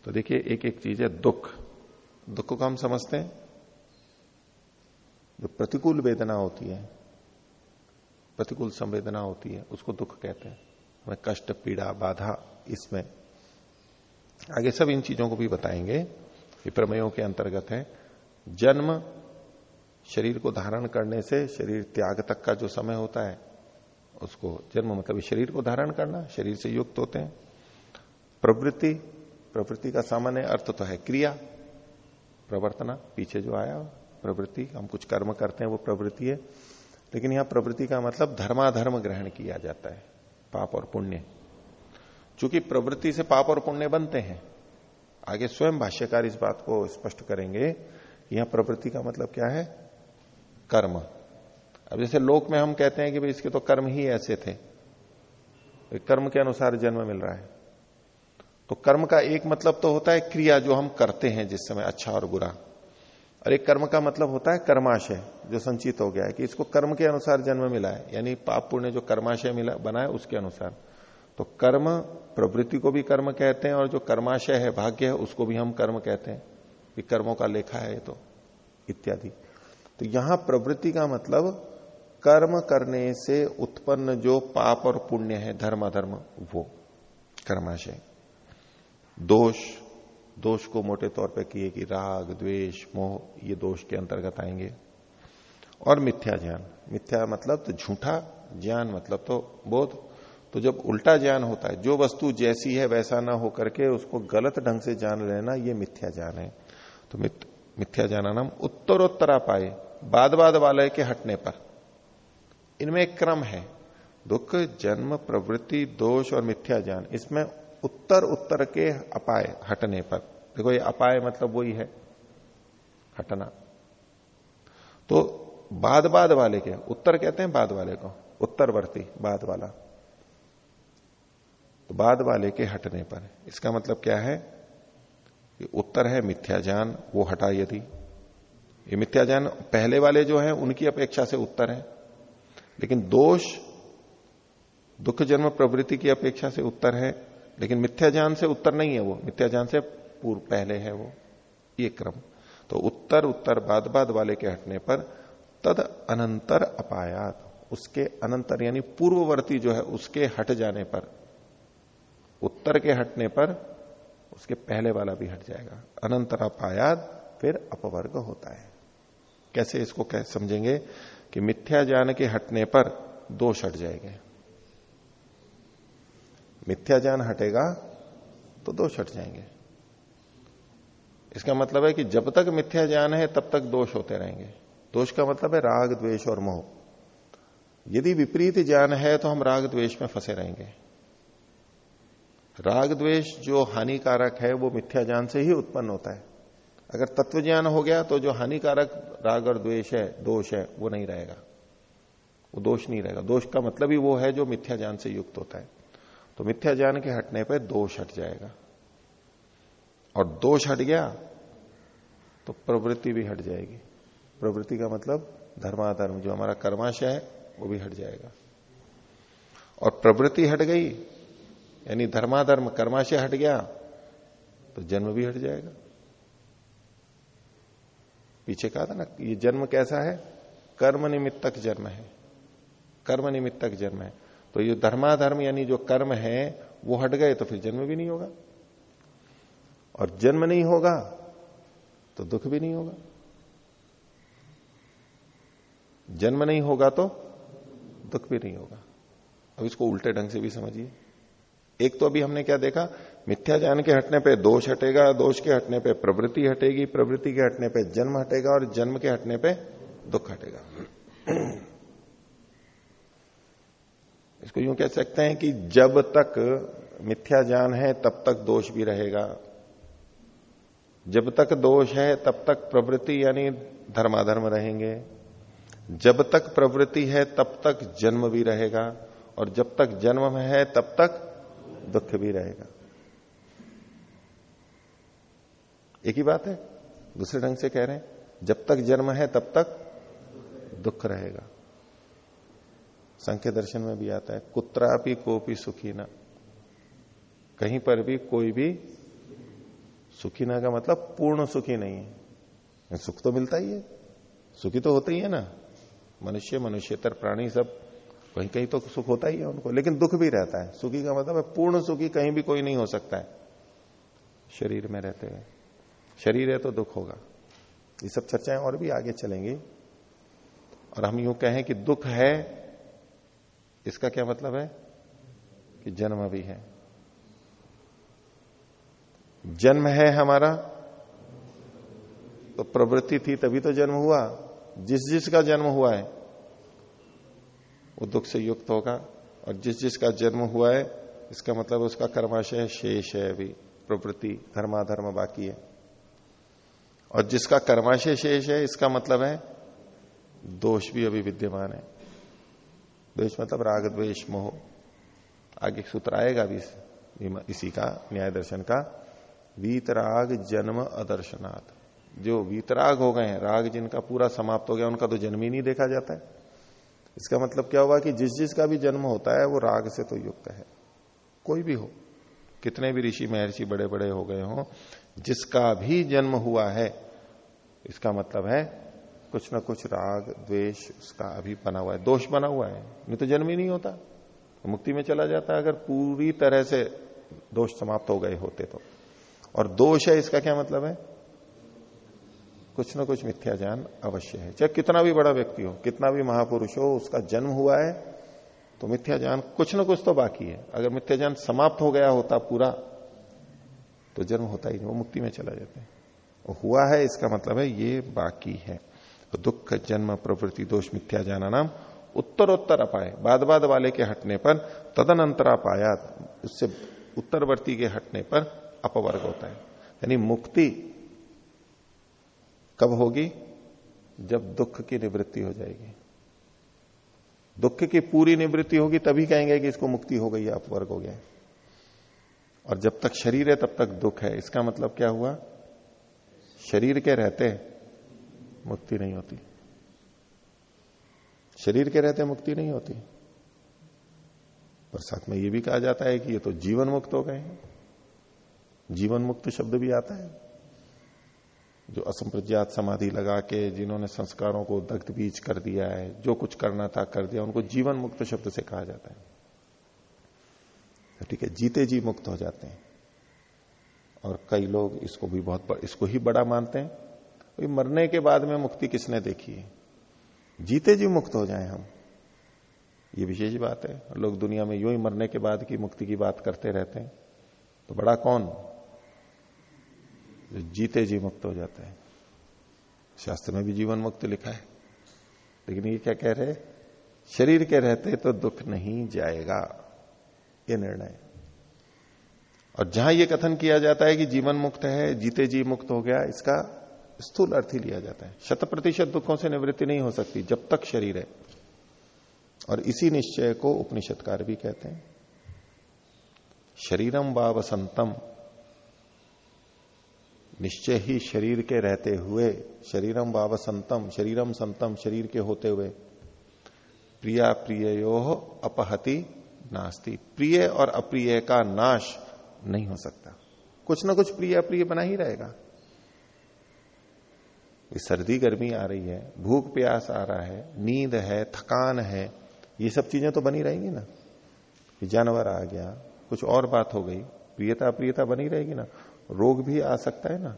तो देखिए एक एक चीज़ है दुख। दुख को हम समझते हैं। जो प्रतिकूल वेदना होती है, प्रतिकूल संवेदना होती है, उसको दुख कहते हैं। हमें कष्ट, पीड़ा, बाधा इसमें। आगे सब इन चीज़ों को भी बताएँगे। ये प्रमेयों के अंतर्गत है। जन्म शरीर को धारण करने से शरीर त्याग तक का जो समय होता है, उसको जन्म मतलब शरीर को धारण करना, शरीर से युक्त होते हैं। प्रवृत्ति प्रवृत्ति का सामान्य अर्थ तो है क्रिया, प्रवर्तना, पीछे जो आया, प्रवृत्ति, हम कुछ कर्म करते हैं, वो प्रवृत्ति है। लेकिन यहाँ प्रवृत्ति का मतलब धर्माधर्म ग्रहण किया जाता है, पाप और पुण्य। चूँकि प्रवृत्ति से पाप और पुण्य बनते हैं, आगे स्वयं भाष्यकार इस बात को स्पष्ट करेंगे यहाँ प्रवृत्ति का मतलब क्या है? कर्म। अब जैसे लोक में हम कहते हैं कि भाई इसके तो कर्म ही ऐसे थे। कर्म के अनुसार जन्म मिल रहा है। तो कर्म का एक मतलब तो होता है क्रिया जो हम करते हैं जिस समय अच्छा और बुरा। और एक कर्म का मतलब होता है कर्माशय, जो संचित हो गया है कि इसको कर्म के अनुसार जन्म मिला है। यानी पाप पुण्य जो कर्माशय मिला, बना है उसके अनुसार। तो कर्म प्रवृत्ति को भी कर्म कहते हैं और जो कर्माशय है, भाग्य है, उसको भी हम कर्म कहते हैं। कि कर्मों का लेखा है तो इत्यादि। तो यहाँ प्रवृत्ति का मतलब कर्म करने से उत्पन्न जो पाप और पुण्य है धर्म अधर्म वो कर्माशय। दोष दोष को मोटे तौर पे किए कि राग, द्वेष, मोह, ये दोष के अंतर्गत आएँगे। और मिथ्या ज्ञान। मिथ्या मतलब तो झूठा ज्ञान मतलब तो बोध। तो जब उल्टा ज्ञान होता है, जो वस्तु जैसी है वैसा ना हो करके उसको गलत ढंग से जान लेना, ये मिथ्या ज्ञान है। तो मिथ्या ज्ञान नाम उत्तरोत्तरा पाए बाद बाद वाले के हटने पर। इनमें एक क्रम है, दुख, जन्म, प्रवृत्ति, दोष और मिथ्या ज्ञान। इसमें उत्तर उत्तर के अपाय हटने पर। देखो, ये अपाय मतलब वही है, हटना। तो बाद बाद वाले के, उत्तर कहते हैं बाद वाले को, उत्तरवर्ती, बाद वाला। तो बाद वाले के हटने पर। इसका मतलब क्या है? कि उत्तर है मिथ्या ज्ञान, वो हटा यदि। ये मिथ्याजान पहले वाले जो है, उनकी अपेक्षा से उत्तर है। लेकिन दोष, दुख, जन्म, प्रवृत्ति की अपेक्षा से उत्तर है, लेकिन मिथ्याजान से उत्तर नहीं है वो। मिथ्याजान से पूर्व पहले है वो। ये क्रम। तो उत्तर उत्तर, बाद बाद वाले के हटने पर तद अनंतर अपायात। उसके अनंतर यानी पूर्ववर्ती जो है, उसके हट जाने पर, उत्तर के हटने पर, उसके पहले वाला भी हट जाएगा। अनंतर अपायात फिर अपवर्ग होता है। कैसे इसको कैसे समझेंगे कि मिथ्या ज्ञान के हटने पर दोष हट जाएँगे। मिथ्या ज्ञान हटेगा तो दोष हट जाएँगे। इसका मतलब है कि जब तक मिथ्या ज्ञान है, तब तक दोष होते रहेंगे। दोष का मतलब है राग, द्वेष और मोह। यदि विपरीत ज्ञान है तो हम राग, द्वेष में फंसे रहेंगे। राग, द्वेष जो हानिकारक है, वो मिथ्या ज्ञान से ही उत्पन्न होता है। अगर तत्व ज्ञान हो गया तो जो हानिकारक राग और द्वेष है, दोष है, वो नहीं रहेगा। वो दोष नहीं रहेगा। दोष का मतलब ही वो है जो मिथ्या ज्ञान से युक्त होता है। तो मिथ्या ज्ञान के हटने पर दोष हट जाएगा। और दोष हट गया तो प्रवृत्ति भी हट जाएगी। प्रवृत्ति का मतलब धर्माधर्म, जो हमारा कर्माशय है, वो भी हट जाएगा। और प्रवृत्ति हट गई, यानी धर्माधर्म, कर्माशय हट गया तो जन्म भी हट जाएगा। पीछे कहा था ना, ये जन्म कैसा है? कर्म निमित्तक जन्म है। कर्म निमित्तक जन्म है। तो ये धर्माधर्म यानी जो कर्म है, वो हट गए तो फिर जन्म भी नहीं होगा। और जन्म नहीं होगा तो दुख भी नहीं होगा। जन्म नहीं होगा तो दुख भी नहीं होगा। अब इसको उल्टे ढंग से भी समझिए। एक तो अभी हमने क्या देखा मिथ्या ज्ञान के हटने पे दोष हटेगा, दोष के हटने पे प्रवृत्ति हटेगी, प्रवृत्ति के हटने पे जन्म हटेगा और जन्म के हटने पे दुख हटेगा। इसको यूँ कह सकते हैं कि जब तक मिथ्या ज्ञान है, तब तक दोष भी रहेगा। जब तक दोष है, तब तक प्रवृत्ति यानी धर्माधर्म रहेंगे। जब तक प्रवृत्ति है, तब तक जन्म भी रहेगा और जब तक जन्म है, तब तक दुख भी रहेगा। एक ही बात है? दूसरे ढंग से कह रहे हैं, जब तक जन्म है तब तक दुख रहेगा। संख्य दर्शन में भी आता है कुत्रा भी कोपी सुखी ना। कहीं पर भी कोई भी सुखी ना का मतलब पूर्ण सुखी नहीं है। सुख तो मिलता ही है। सुखी तो होता ही है ना। मनुष्य, मनुष्यतर प्राणी सब कहीं कहीं तो सुख होता ही है उनको। लेकिन दुख भी रहता है। सुखी का मतलब है पूर्ण सुखी कहीं भी कोई नहीं हो सकता है। शरीर में रहते हुए शरीर है तो दुख होगा। ये सब चर्चाएँ और भी आगे चलेंगी। और हम यूँ कहें कि दुख है, इसका क्या मतलब है? कि जन्म भी है। जन्म है हमारा तो प्रवृत्ति थी तभी तो जन्म हुआ। जिस जिसका जन्म हुआ है, वो दुख से युक्त होगा। और जिस जिसका जन्म हुआ है, इसका मतलब उसका कर्माशय शेष है अभी। प्रवृत्ति, धर्माधर्म बाकी है। और जिसका कर्माशय शेष है, इसका मतलब है, दोष भी अभी विद्यमान है। द्वेष मतलब राग, द्वेष, मोह। आगे सूत्र आएगा भी इसी का, न्याय दर्शन का। वीतराग जन्म अदर्शनाथ जो वीतराग हो गए हैं, राग जिनका पूरा समाप्त हो गया, उनका तो जन्म ही नहीं देखा जाता है। इसका मतलब क्या हुआ कि जिस जिसका भी जन्म होता है, वो राग से तो युक्त है। कोई भी हो। कितने भी ऋषि, महर्षि बड़े बड़े हो गए हो जिसका भी जन्म हुआ है, इसका मतलब है कुछ ना कुछ राग, द्वेष, उसका अभी बना हुआ है। दोष बना हुआ है। नहीं तो जन्म ही नहीं होता। तो मुक्ति में चला जाता अगर पूरी तरह से दोष समाप्त हो गए होते तो। और दोष है, इसका क्या मतलब है? कुछ ना कुछ मिथ्या ज्ञान अवश्य है। चाहे कितना भी बड़ा व्यक्ति हो, कितना भी महापुरुष हो, उसका जन्म हुआ है तो मिथ्या ज्ञान कुछ ना कुछ तो बाकी है। अगर मिथ्या ज्ञान समाप्त हो गया होता पूरा तो जन्म होता ही नहीं, वो मुक्ति में चला जाता है। हुआ है, इसका मतलब है ये बाकी है। तो दुख, जन्म, प्रवृत्ति, दोष, मिथ्या, जाना, नाम, उत्तरोत्तर अपाय। बाद बाद वाले के हटने पर तदन अंतरापायात उससे उत्तरवर्ती के हटने पर अपवर्ग होता है। यानी मुक्ति कब होगी? जब दुख की निवृत्ति हो जाएगी। दुख की पूरी निवृत्ति होगी, तभी कहेंगे कि इसको मुक्ति हो गई या अपवर्ग हो गया। और जब तक शरीर है, तब तक दुख है। इसका मतलब क्या हुआ? शरीर के रहते मुक्ति नहीं होती। शरीर के रहते मुक्ति नहीं होती। पर साथ में यह भी कहा जाता है कि ये तो जीवन मुक्त हो गए जीवन मुक्त शब्द भी आता है। जो असंप्रज्ञात समाधि लगा के, जिन्होंने संस्कारों को दग्ध बीज कर दिया है, जो कुछ करना था, कर दिया, उनको जीवन मुक्त शब्द से कहा जाता है। ठीक है, जीते जी मुक्त हो जाते हैं। और कई लोग इसको भी बहुत इसको ही बड़ा मानते हैं। मरने के बाद में मुक्ति किसने देखी है? जीते जी मुक्त हो जाए हम। ये विशेष बात है। लोग दुनिया में यूँ ही मरने के बाद की मुक्ति की बात करते रहते हैं। तो बड़ा कौन? जो जीते जी मुक्त हो जाता है। शास्त्र में भी जीवन मुक्त लिखा है। लेकिन ये क्या कह रहे शरीर के रहते तो दुख नहीं जाएगा। ये निर्णय। और जहाँ ये कथन किया जाता है कि जीवन मुक्त है, जीते जी मुक्त हो गया, इसका स्थूल अर्थ ही लिया जाता है। शत प्रतिशत दुखों से निवृत्ति नहीं हो सकती जब तक शरीर है। और इसी निश्चय को उपनिषदकार भी कहते हैं। शरीरम व वसंतम निश्चय ही शरीर के रहते हुए, शरीरम व वसंतम शरीरम संतम, शरीर के होते हुए। प्रिया प्रियो अपहति नास्ति। प्रिय और अप्रिय का नाश नहीं हो सकता। कुछ ना कुछ प्रिय अप्रिय बना ही रहेगा। सर्दी गर्मी आ रही है, भूख प्यास आ रहा है, नींद है, थकान है, ये सब चीज़ें तो बनी रहेंगी ना। जानवर आ गया, कुछ और बात हो गई, प्रियता अप्रियता बनी रहेगी ना। रोग भी आ सकता है ना।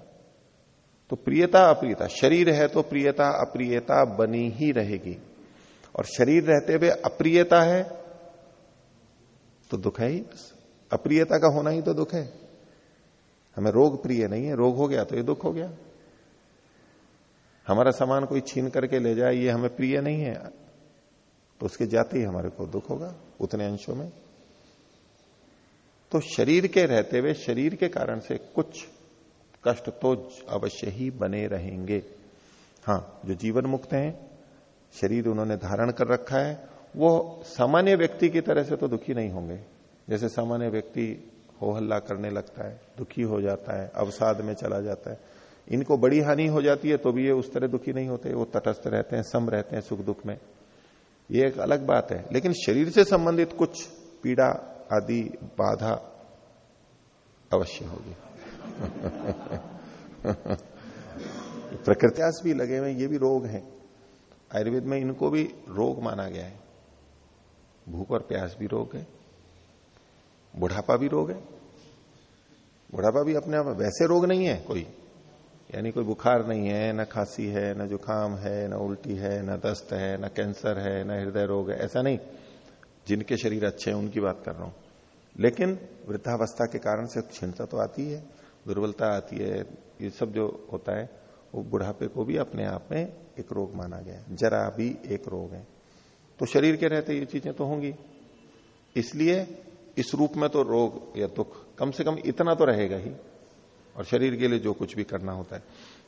तो प्रियता अप्रियता, शरीर है तो प्रियता अप्रियता बनी ही रहेगी। और शरीर रहते हुए अप्रियता है तो दुख है ही। बस अप्रियता का होना ही तो दुख है। हमें रोग प्रिय नहीं है, रोग हो गया तो ये दुख हो गया। हमारा सामान कोई छीन करके ले जाए, ये हमें प्रिय नहीं है तो उसके जाते ही हमारे को दुख होगा, उतने अंशों में। तो शरीर के रहते हुए, शरीर के कारण से कुछ कष्ट तो अवश्य ही बने रहेंगे। हाँ जो जीवन मुक्त हैं, शरीर उन्होंने धारण कर रखा है वो सामान्य व्यक्ति की तरह से तो दुखी नहीं होंगे। जैसे सामान्य व्यक्ति हो हल्ला करने लगता है, दुखी हो जाता है, अवसाद में चला जाता है। इनको बड़ी हानि हो जाती है तो भी ये उस तरह दुखी नहीं होते, वो तटस्थ रहते हैं, सम रहते हैं सुख दुख में। ये एक अलग बात है। लेकिन शरीर से संबंधित कुछ पीड़ा आदि बाधा अवश्य होगी। प्रकृत्यास भी लगे हुए ये भी रोग हैं। आयुर्वेद में इनको भी रोग माना गया है। भूख और प्यास भी रोग है बुढ़ापा भी रोग। है बुढ़ापा भी अपने आप वैसे रोग नहीं है कोई। यानी कोई बुखार नहीं है, न खांसी है, न जुकाम है, न उल्टी है, न दस्त है, न कैंसर है, न हृदय रोग है, ऐसा नहीं। जिनके शरीर अच्छे हैं, उनकी बात कर रहा हूँ। लेकिन वृद्धावस्था के कारण से क्षीणता तो आती है, दुर्बलता आती है, ये सब जो होता है, वो बुढ़ापे को भी अपने आप में एक रोग माना गया है। जरा भी एक रोग है। तो शरीर के रहते ये चीज़ें तो होंगी। इसलिए इस रूप में तो रोग या दुख कम से कम इतना तो रहेगा ही। और शरीर के लिए जो कुछ भी करना होता है।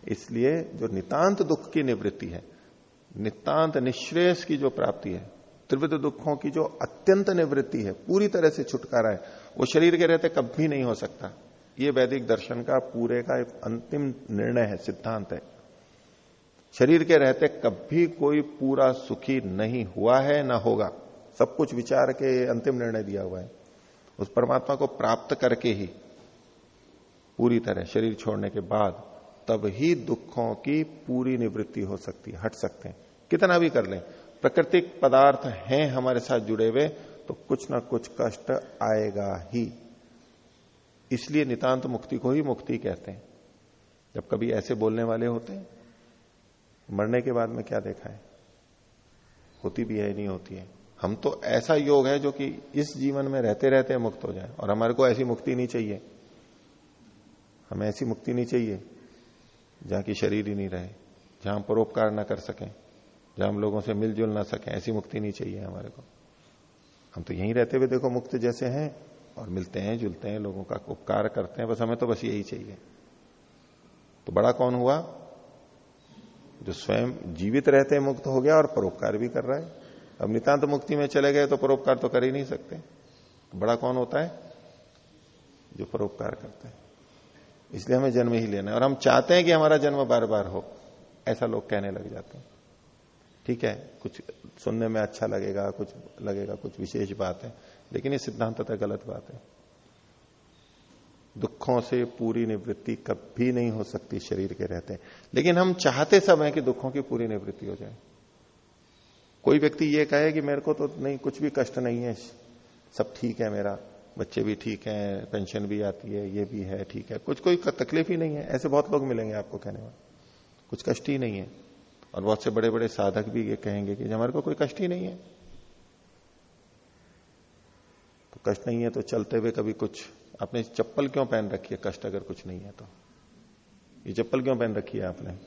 इसलिए जो नितांत दुख की निवृत्ति है, नितांत निश्रेष की जो प्राप्ति है, त्रिविध दुखों की जो अत्यंत निवृत्ति है, पूरी तरह से छुटकारा है, वो शरीर के रहते कभी नहीं हो सकता। ये वैदिक दर्शन का पूरे का एक अंतिम निर्णय है, सिद्धांत है। शरीर के रहते कभी कोई पूरा सुखी नहीं हुआ है, ना होगा। सब कुछ विचार के अंतिम निर्णय दिया हुआ है। उस परमात्मा को प्राप्त करके ही पूरी तरह शरीर छोड़ने के बाद तब ही दुखों की पूरी निवृत्ति हो सकती है हट सकते हैं। कितना भी कर लें, प्राकृतिक पदार्थ हैं हमारे साथ जुड़े हुए तो कुछ ना कुछ कष्ट आएगा ही। इसलिए नितांत मुक्ति को ही मुक्ति कहते हैं। जब कभी ऐसे बोलने वाले होते हैं मरने के बाद में क्या देखा है? होती भी है, नहीं होती है। हम तो ऐसा योग है जो कि इस जीवन में रहते रहते मुक्त हो जाए और हमारे को ऐसी मुक्ति नहीं चाहिए। हमें ऐसी मुक्ति नहीं चाहिए जहाँ की शरीर ही नहीं रहे, जहाँ परोपकार ना कर सकें, जहाँ हम लोगों से मिलजुल ना सकें, ऐसी मुक्ति नहीं चाहिए हमारे को। हम तो यहीं रहते हुए देखो मुक्त जैसे हैं और मिलते हैं, जुलते हैं, लोगों का उपकार करते हैं, बस हमें तो बस यही चाहिए। तो बड़ा कौन हुआ? जो स्वयं जीवित रहते मुक्त हो गया और परोपकार भी कर रहा है। अब नितांत मुक्ति में चले गए तो परोपकार तो कर ही नहीं सकते। बड़ा कौन होता है? जो परोपकार करता है। इसलिए हमें जन्म ही लेना है। और हम चाहते हैं कि हमारा जन्म बार बार हो। ऐसा लोग कहने लग जाते हैं। ठीक है, कुछ सुनने में अच्छा लगेगा, कुछ लगेगा कुछ विशेष बात है, लेकिन ये सिद्धांततः गलत बात है। दुखों से पूरी निवृत्ति कभी नहीं हो सकती शरीर के रहते। लेकिन हम चाहते सब हैं कि दुखों की पूरी निवृत्ति हो जाए। कोई व्यक्ति ये कहे कि मेरे को तो नहीं, कुछ भी कष्ट नहीं है, सब ठीक है मेरा, बच्चे भी ठीक हैं, पेंशन भी आती है, ये भी है, ठीक है। कुछ कोई तकलीफ़ ही नहीं है, ऐसे बहुत लोग मिलेंगे आपको कहने में। कुछ कष्ट ही नहीं है। और बहुत से बड़े बड़े साधक भी ये कहेंगे कि हमारे को कोई कष्ट ही नहीं है। तो कष्ट नहीं है तो चलते हुए कभी कुछ आपने चप्पल क्यों पहन रखी है? कष्ट अगर कुछ नहीं है तो। ये चप्पल क्यों पहन रखी है आपने?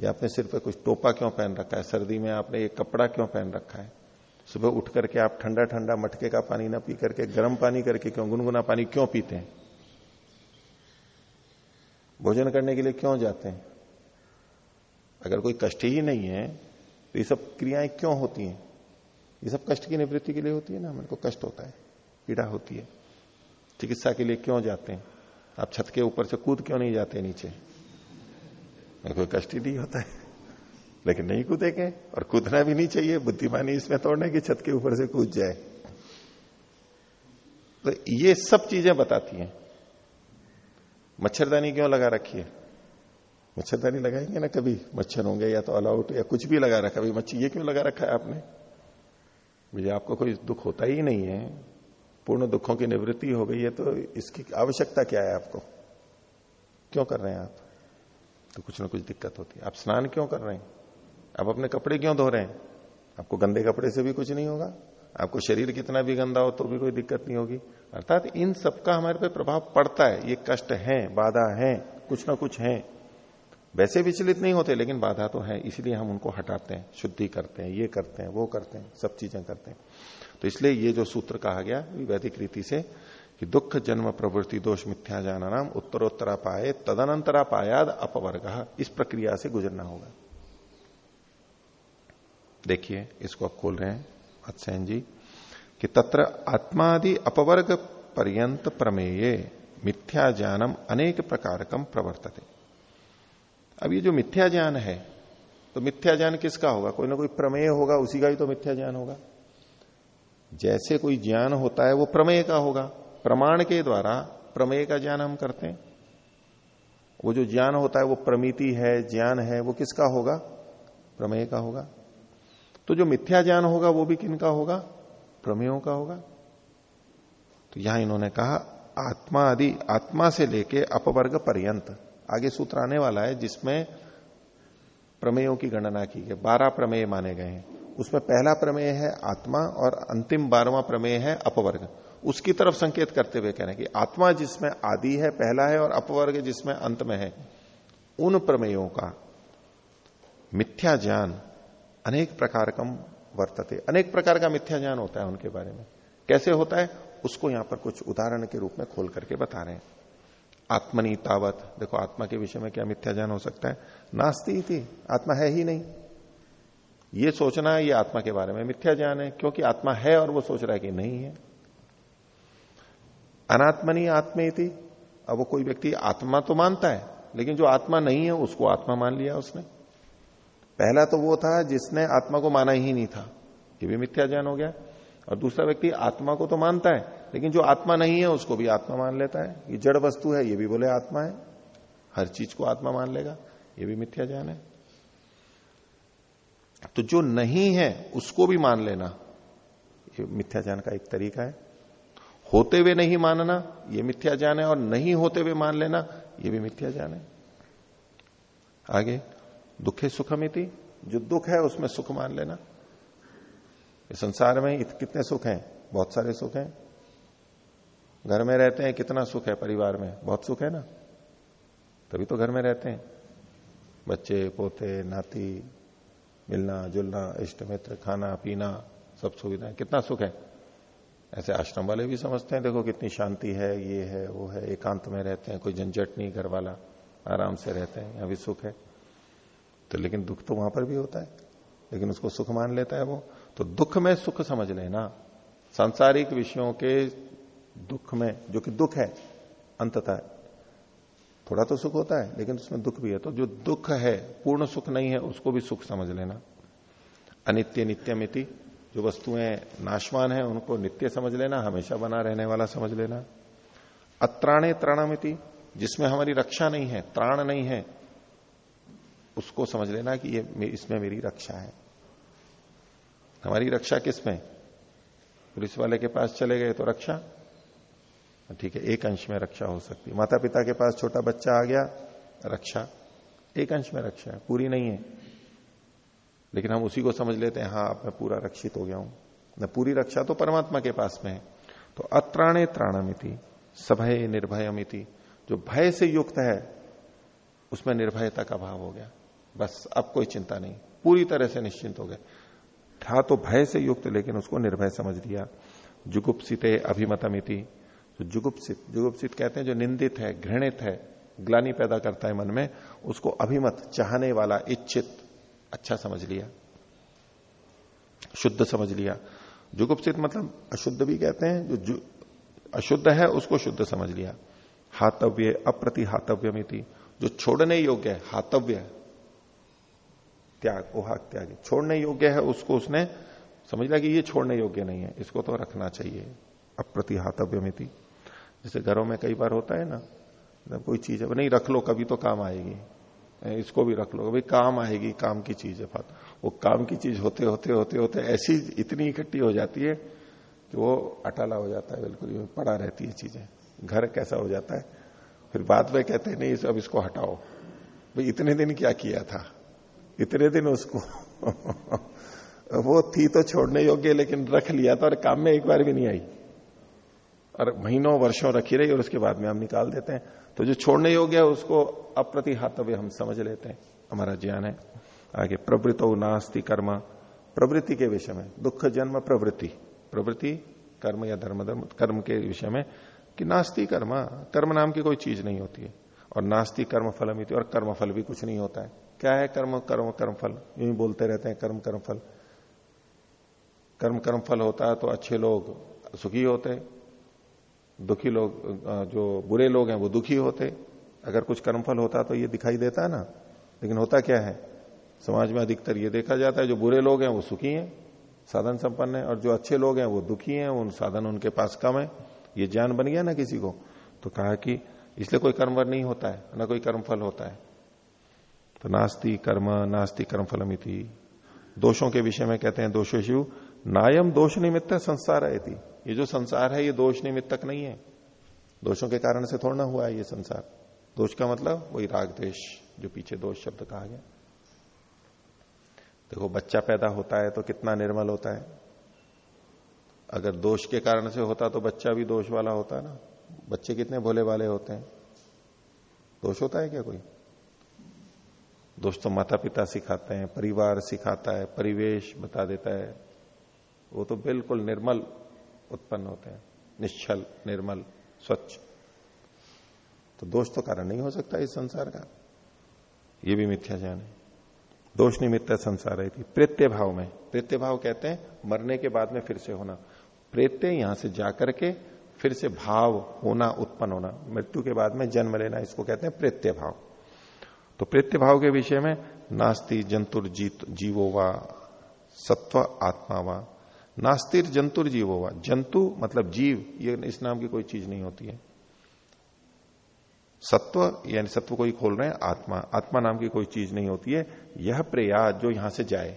या आपने सिर पे कुछ टोपा क्यों पहन रखा है? सर्दी में आपने ये कपड़ा क्यों पहन रखा है? सुबह उठ करके आप ठंडा ठंडा मटके का पानी ना पी करके, गर्म पानी करके क्यों, गुनगुना पानी क्यों पीते हैं? भोजन करने के लिए क्यों जाते हैं? अगर कोई कष्ट ही नहीं है तो ये सब क्रियाएँ क्यों होती हैं? ये सब कष्ट की निवृत्ति के लिए होती है ना? मेरे को कष्ट होता है। पीड़ा होती है। चिकित्सा के लिए क्यों जाते हैं? आप छत के ऊपर से कूद क्यों नहीं जाते नीचे? कोई कष्ट ही होता है। लेकिन नहीं कूदेंगे, और कूदना भी नहीं चाहिए। बुद्धिमानी इसमें तोड़ने की छत के ऊपर से कूद जाए। तो ये सब चीज़ें बताती हैं। मच्छरदानी क्यों लगा रखी है? मच्छरदानी लगाएँगे ना कभी? मच्छर होंगे या तो अलाउट या कुछ भी लगा रखा। भाई मच्छर ये क्यों लगा रखा है आपने? भैया आपको कोई दुख होता ही नहीं है। पूर्ण दुखों की निवृत्ति हो गई है तो इसकी आवश्यकता क्या है आपको? क्यों कर रहे हैं आप? तो कुछ ना कुछ दिक्कत होती है। आप स्नान क्यों कर रहे हैं? आप अपने कपड़े क्यों धो रहे हैं? आपको गंदे कपड़े से भी कुछ नहीं होगा? आपको शरीर कितना भी गंदा हो तो भी कोई दिक्कत नहीं होगी? अर्थात इन सबका हमारे पे प्रभाव पड़ता है। ये कष्ट है, बाधा है, कुछ ना कुछ है। वैसे विचलित नहीं होते, लेकिन बाधा तो है, इसलिए हम उनको हटाते हैं। शुद्धि करते हैं, ये करते हैं, वो करते हैं, सब चीज़ें करते हैं। तो इसलिए ये जो सूत्र कहा गया वैदिक रीति से कि दुख, जन्म, प्रवृत्ति, दोष, मिथ्या, जाना, नाम उत्तरोत्तरा पाए तदनंतरा पायाद अपवर्ग, इस प्रक्रिया से गुजरना होगा। देखिए, इसको आप खोल रहे हैं अत्सैन जी, कि तत्र आत्मादि अपवर्ग पर्यंत प्रमेय, मिथ्या ज्ञानम अनेक प्रकार प्रकारकम प्रवर्तते। अब ये जो मिथ्या ज्ञान है तो मिथ्या ज्ञान किसका होगा? कोई ना कोई प्रमेय होगा, उसी का ही तो मिथ्या ज्ञान होगा। जैसे कोई ज्ञान होता है, वो प्रमेय का होगा। प्रमाण के द्वारा प्रमेय का ज्ञान हम करते हैं। वो जो ज्ञान होता है, वो प्रमिति है, ज्ञान है, वो किसका होगा? प्रमेय का होगा। तो जो मिथ्या ज्ञान होगा, वो भी किन का होगा? प्रमेयों का होगा। तो यहाँ इन्होंने कहा, आत्मा आदि, आत्मा से लेके अपवर्ग पर्यंत, आगे सूत्र आने वाला है, जिसमें प्रमेयों की गणना की गई, बारह प्रमेय माने गए हैं। उसमें पहला प्रमेय है आत्मा और अंतिम बारहवां प्रमेय है अपवर्ग। उसकी तरफ़ संकेत करते हुए कह रहे हैं कि आत्मा जिसमें आदि है, पहला है और अपवर्ग जिसमें अंत में है। उन प्रमेयों का मिथ्या ज्ञान अनेक प्रकार कम वर्तते। अनेक प्रकार का मिथ्या ज्ञान होता है उनके बारे में। कैसे होता है? उसको यहाँ पर कुछ उदाहरण के रूप में खोल करके बता रहे हैं। आत्मनी तावत। देखो, आत्मा के विषय में क्या मिथ्या ज्ञान हो सकता है? नास्ती थी आत्मा है ही नहीं। ये सोचना है, ये आत्मा के बारे में मिथ्या ज्ञान है, क्योंकि आत्मा है और वो सोच रहा है कि नहीं है। अनात्मनी आत्मे थी अब वो कोई व्यक्ति आत्मा तो मानता है, लेकिन जो आत्मा नहीं है, उसको आत्मा मान लिया उसने। पहला तो वो था जिसने आत्मा को माना ही नहीं था, ये भी मिथ्या ज्ञान हो गया। और दूसरा व्यक्ति आत्मा को तो मानता है, लेकिन जो आत्मा नहीं है, उसको भी आत्मा मान लेता है। ये जड़ वस्तु है, ये भी बोले आत्मा है। हर चीज़ को आत्मा मान लेगा, ये भी मिथ्या ज्ञान है। तो जो नहीं है, उसको भी मान लेना। ये मिथ्या ज्ञान का एक तरीका है। होते हुए नहीं मानना, ये मिथ्या ज्ञान है, और नहीं होते हुए मान लेना, ये भी मिथ्या ज्ञान है। आगे, दुखे सुखमिति, जो दुख है, उसमें सुख मान लेना। संसार में कितने सुख हैं? बहुत सारे सुख हैं। घर में रहते हैं, कितना सुख है परिवार में? बहुत सुख है ना? तभी तो घर में रहते हैं। बच्चे, पोते, नाती मिलना, जुलना, इष्ट, मित्र, खाना, पीना, सब सुविधाएँ। कितना सुख है। ऐसे आश्रम वाले भी समझते हैं, देखो कितनी शांति है, ये है, वो है, एकांत में रहते हैं, कोई झंझट नहीं घर वाला आराम से रहते हैं, यहाँ भी सुख है। तो लेकिन दुख तो वहाँ पर भी होता है, लेकिन उसको सुख मान लेता है वो। तो दुख में सुख समझ लेना। सांसारिक विषयों के दुख में, जो कि दुख है, अंततः थोड़ा तो सुख होता है, लेकिन उसमें दुख भी है। तो जो दुख है, पूर्ण सुख नहीं है, उसको भी सुख समझ लेना। अनित्य नित्यमिति, जो वस्तुएँ नाशवान है, उनको नित्य समझ लेना, हमेशा बना रहने वाला समझ लेना। अत्राणे त्राणामिति, जिसमें हमारी रक्षा नहीं है, त्राण नहीं है, उसको समझ लेना कि ये इसमें मेरी रक्षा है। हमारी रक्षा किसमें पुलिस वाले के पास चले गए तो रक्षा ठीक है, एक अंश में रक्षा हो सकती माता पिता के पास छोटा बच्चा आ गया, रक्षा। एक अंश में रक्षा है, पूरी नहीं है। लेकिन हम उसी को समझ लेते हैं हाँ मैं पूरा रक्षित हो गया हूँ। न पूरी रक्षा तो परमात्मा के पास में है। तो अत्राणे त्राणमिति, सभय निर्भयमिति, जो भय से युक्त है, उसमें निर्भयता का भाव हो गया। बस, अब कोई चिंता नहीं। पूरी तरह से निश्चिंत हो गए। था तो भय से युक्त, लेकिन उसको निर्भय समझ लिया। जुगुप्सित अभिमतमिति तो जुगुप्सित जुगुप्सित कहते हैं जो निंदित है, घृणित है, ग्लानी पैदा करता है मन में, उसको अभिमत, चाहने वाला, इच्छित अच्छा समझ लिया, शुद्ध समझ लिया। जुगुप्सित मतलब अशुद्ध भी कहते हैं, जो अशुद्ध है, उसको शुद्ध समझ लिया। हातव्य अप्रति हातव्यमिति जो छोड़ने योग्य है, हातव्य, त्याग ओहाक त्याग, छोड़ने योग्य है, उसको उसने समझ लिया कि ये छोड़ने योग्य नहीं है, इसको तो रखना चाहिए। अप्रति हातव्यमिति जैसे घरों में कई बार होता है ना मतलब कोई चीज़ है, नहीं, रख लो, कभी तो काम आएगी। इसको भी रख लो भाई काम आएगी, काम की चीज़ है फात वो काम की चीज़ होते होते होते होते ऐसी इतनी इकट्ठी हो जाती है कि वो अटाला हो जाता है, बिल्कुल पड़ा रहती है चीज़ें। घर कैसा हो जाता है। फिर बाद में कहते हैं, नहीं अब इसको हटाओ। भाई, इतने दिन क्या किया था? इतने दिन उसको वो थी तो छोड़ने योग्य, लेकिन रख लिया था और काम में एक बार भी नहीं आई। और महीनों, वर्षों रखी रही और उसके बाद में हम निकाल देते हैं। तो जो छोड़ने योग्य है, उसको अप्रतिहातव्य हम समझ लेते हैं। हमारा ज्ञान है। आगे प्रवृतो नास्ति कर्म। प्रवृत्ति के विषय में, दुख, जन्म, प्रवृत्ति। प्रवृत्ति, कर्म या धर्म धर्म, कर्म के विषय में कि नास्ती कर्म कर्म नाम की कोई चीज़ नहीं होती है। और नास्ती कर्म फलम और कर्म फल भी कुछ नहीं होता है। क्या है कर्म कर्म कर्म फल? यूँ ही बोलते रहते हैं, कर्म कर्म फल। कर्म कर्म फल होता है तो अच्छे लोग सुखी होते दुखी लोग जो बुरे लोग हैं, वो दुखी होते। अगर कुछ कर्मफल होता तो ये दिखाई देता है ना। लेकिन होता क्या है? समाज में अधिकतर ये देखा जाता है, जो बुरे लोग हैं, वो सुखी हैं, साधन संपन्न है, और जो अच्छे लोग हैं, वो दुखी हैं, उन साधन उनके पास कम है। ये ज्ञान बन गया ना किसी को? तो कहा कि इसलिए कोई कर्मवर नहीं होता है, ना कोई कर्मफल होता है। तो नास्ती कर्म, नास्ति कर्मफलमिति। दोषों के विषय में कहते हैं, दोषो शिव नायम दोष निमित्त संसार है ये जो संसार है, ये दोष निमित्तक नहीं है। दोषों के कारण से थोड़ा ना हुआ है ये संसार। दोष का मतलब वही राग देश जो पीछे दोष शब्द कहा गया। देखो, बच्चा पैदा होता है तो कितना निर्मल होता है। अगर दोष के कारण से होता तो बच्चा भी दोष वाला होता ना। बच्चे कितने भोले वाले होते हैं। दोष होता है क्या कोई? दोष तो माता पिता सिखाते हैं, परिवार सिखाता है, परिवेश बता देता है। वो तो बिल्कुल निर्मल उत्पन्न होते हैं। निश्चल, निर्मल, स्वच्छ। तो दोष तो कारण नहीं हो सकता इस संसार का। ये भी मिथ्या ज्ञान है। दोष निमित्त संसार है थी प्रेत्य भाव में। प्रेत्य भाव कहते हैं, मरने के बाद में फिर से होना। प्रेत्य यहाँ से जाकर के फिर से भाव होना, उत्पन्न होना। मृत्यु के बाद में जन्म लेना, इसको कहते हैं प्रेत्य भाव। तो प्रेत्य भाव के विषय में नास्ति जंतुर जीत जीवो वा, सत्व, आत्मा वा नास्तिर जंतुर जीव वा जंतु मतलब जीव, ये इस नाम की कोई चीज़ नहीं होती है। सत्व, यानी सत्व को ही खोल रहे हैं, आत्मा। आत्मा नाम की कोई चीज़ नहीं होती है। यह प्रयास जो यहाँ से जाए।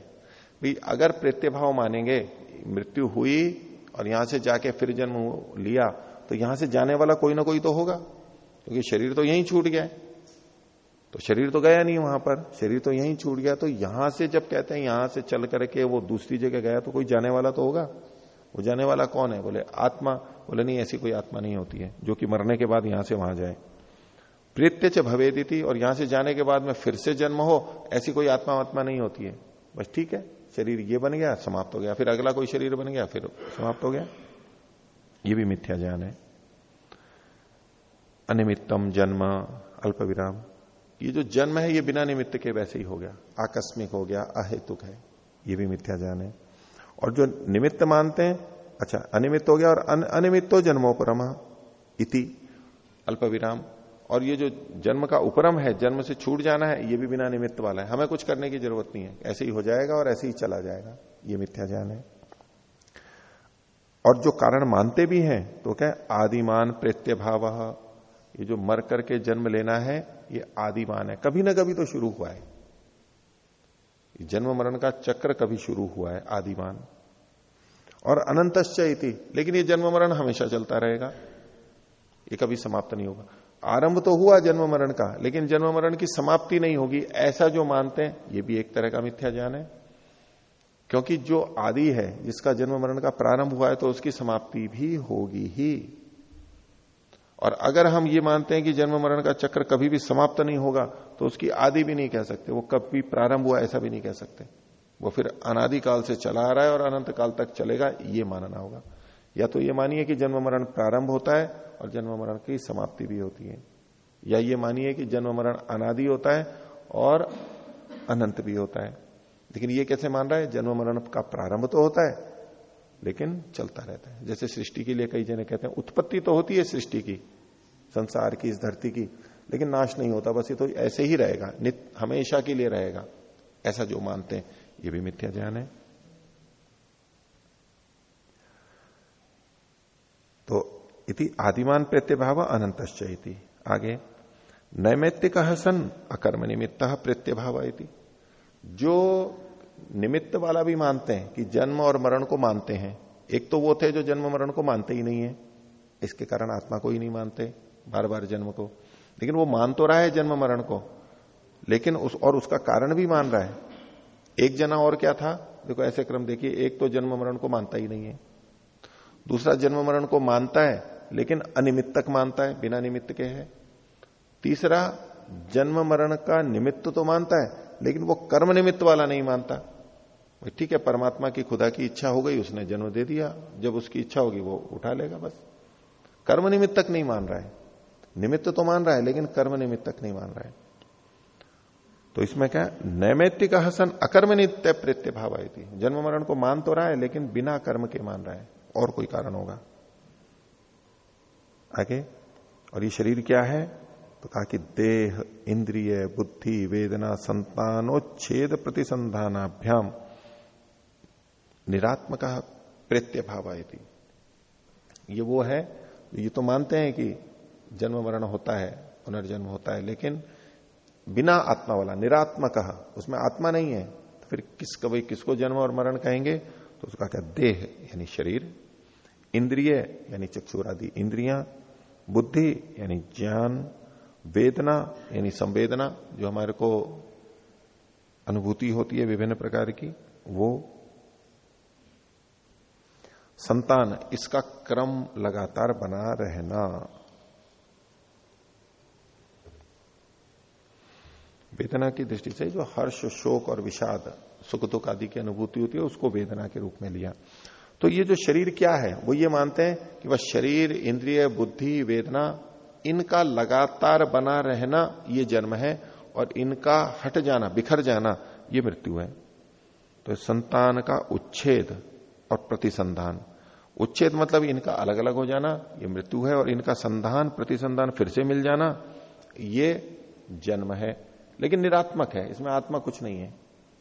भाई, अगर प्रत्यभाव मानेंगे, मृत्यु हुई और यहाँ से जाके फिर जन्म लिया तो यहाँ से जाने वाला कोई ना कोई तो होगा, क्योंकि शरीर तो यहीं छूट गया तो शरीर तो गया नहीं वहाँ पर, शरीर तो यहीं छूट गया तो यहाँ से जब कहते हैं यहाँ से चल करके वो दूसरी जगह गया तो कोई जाने वाला तो होगा? वो जाने वाला कौन है? बोले, आत्मा। बोले, नहीं, ऐसी कोई आत्मा नहीं होती है, जो कि मरने के बाद यहाँ से वहाँ जाए। प्रीत्य च भवेदी और यहाँ से जाने के बाद में फिर से जन्म हो, ऐसी कोई आत्मा आत्मा नहीं होती है। बस ठीक है, शरीर ये बन गया, समाप्त हो गया। फिर अगला कोई शरीर बन गया, फिर समाप्त हो गया। ये भी मिथ्या ज्ञान है। अनिमित्तम जन्म अल्प विराम ये जो जन्म है ये बिना निमित्त के वैसे ही हो गया। आकस्मिक हो गया अहेतुक है। ये भी मिथ्या ज्ञान है। और जो निमित्त मानते हैं अच्छा अनिमित्त हो गया और अन, अनिमित्तो जन्मोपरमा इति अल्प विराम और ये जो जन्म का उपरम है जन्म से छूट जाना है ये भी बिना निमित्त वाला है। हमें कुछ करने की ज़रूरत नहीं है। ऐसे ही हो जाएगा और ऐसे ही चला जाएगा। ये मिथ्या ज्ञान है। और जो कारण मानते भी हैं तो क्या? आदिमान प्रत्य भाव ये जो मर करके जन्म लेना है ये आदिमान है। कभी ना कभी तो शुरू हुआ है। जन्म मरण का चक्र कभी शुरू हुआ है आदिमान और अनंतश्च इति। लेकिन ये जन्म मरण हमेशा चलता रहेगा। ये कभी समाप्त नहीं होगा। आरंभ तो हुआ जन्म मरण का, लेकिन जन्म मरण की समाप्ति नहीं होगी। ऐसा जो मानते हैं, ये भी एक तरह का मिथ्या ज्ञान है। क्योंकि जो आदि है, जिसका जन्म मरण का प्रारंभ हुआ है तो उसकी समाप्ति भी होगी ही। और अगर हम ये मानते हैं कि जन्म मरण का चक्र कभी भी समाप्त नहीं होगा तो उसकी आदि भी नहीं कह सकते, वो कभी प्रारंभ हुआ ऐसा भी नहीं कह सकते। वो फिर अनादि काल से चला आ रहा है और अनंत काल तक चलेगा, ये मानना होगा। या तो ये मानिए कि जन्म मरण प्रारंभ होता है और जन्म मरण की समाप्ति भी होती है। या ये मानिए कि जन्म मरण अनादि होता है और अनंत भी होता है। लेकिन ये कैसे मान रहा है? जन्म मरण का प्रारंभ तो होता है लेकिन चलता रहता है। जैसे सृष्टि के लिए कई जने कहते हैं, उत्पत्ति तो होती है सृष्टि की, संसार की, इस धरती की, लेकिन नाश नहीं होता, बस ये तो ऐसे ही रहेगा, नित, हमेशा के लिए रहेगा। ऐसा जो मानते हैं, ये भी मिथ्या ज्ञान है। तो इति आदिमान प्रत्यभाव इति आगे, नैमित्तिक सन अकर्म निमित्त प्रत्यभाव जो निमित्त वाला भी मानते हैं कि जन्म और मरण को मानते हैं। एक तो वो थे जो जन्म मरण को मानते ही नहीं है। इसके कारण आत्मा को ही नहीं मानते बार बार जन्म को। लेकिन वो मान तो रहा है जन्म मरण को, लेकिन उस और उसका कारण भी मान रहा है। एक जना और क्या था? देखो ऐसे क्रम देखिए, एक तो जन्म मरण को मानता ही नहीं है। दूसरा जन्म मरण को मानता है, लेकिन अनिमित्तक मानता है, बिना निमित्त के है। तीसरा, जन्म मरण का निमित्त तो मानता है, लेकिन वो कर्म निमित्त वाला नहीं मानता। ठीक है, परमात्मा की खुदा की इच्छा हो गई, उसने जन्म दे दिया। जब उसकी इच्छा होगी, वो उठा लेगा बस। कर्म निमित्त तक नहीं मान रहा है। निमित्त तो मान रहा है, लेकिन कर्म निमित्त तक नहीं मान रहा है। तो इसमें क्या नैमित्तिक हसन अकर्म नित्य प्रत्य भाव आई थी जन्म मरण को मान तो रहा है, लेकिन बिना कर्म के मान रहा है। और कोई कारण होगा? आगे, और ये शरीर क्या है? तो कहा कि देह, इंद्रिय, बुद्धि, वेदना, संतानोच्छेद प्रतिसंधानाभ्याम। निरात्मक प्रत्य भाव ये वो है, ये तो मानते हैं कि जन्म मरण होता है, पुनर्जन्म होता है, लेकिन बिना आत्मा वाला, निरात्मक, उसमें आत्मा नहीं है तो फिर किस कभी किसको जन्म और मरण कहेंगे? तो उसका क्या देह, यानी शरीर, इंद्रिय, यानी चक्षुर आदि इंद्रिया, बुद्धि, यानी ज्ञान, वेदना, यानी संवेदना, जो हमारे को अनुभूति होती है विभिन्न प्रकार की, वो संतान, इसका क्रम लगातार बना रहना। वेदना की दृष्टि से जो हर्ष, शोक और विषाद सुख दुख आदि की अनुभूति होती है, उसको वेदना के रूप में लिया। तो ये जो शरीर क्या है, वो ये मानते हैं कि वह शरीर, इंद्रिय, बुद्धि, वेदना, इनका लगातार बना रहना, ये जन्म है, और इनका हट जाना, बिखर जाना, ये मृत्यु है। तो संतान का उच्छेद और प्रतिसंधान। उच्छेद मतलब इनका अलग अलग हो जाना, ये मृत्यु है और इनका संधान, प्रतिसंधान फिर से मिल जाना, ये जन्म है। लेकिन निरात्मक है, इसमें आत्मा कुछ नहीं है,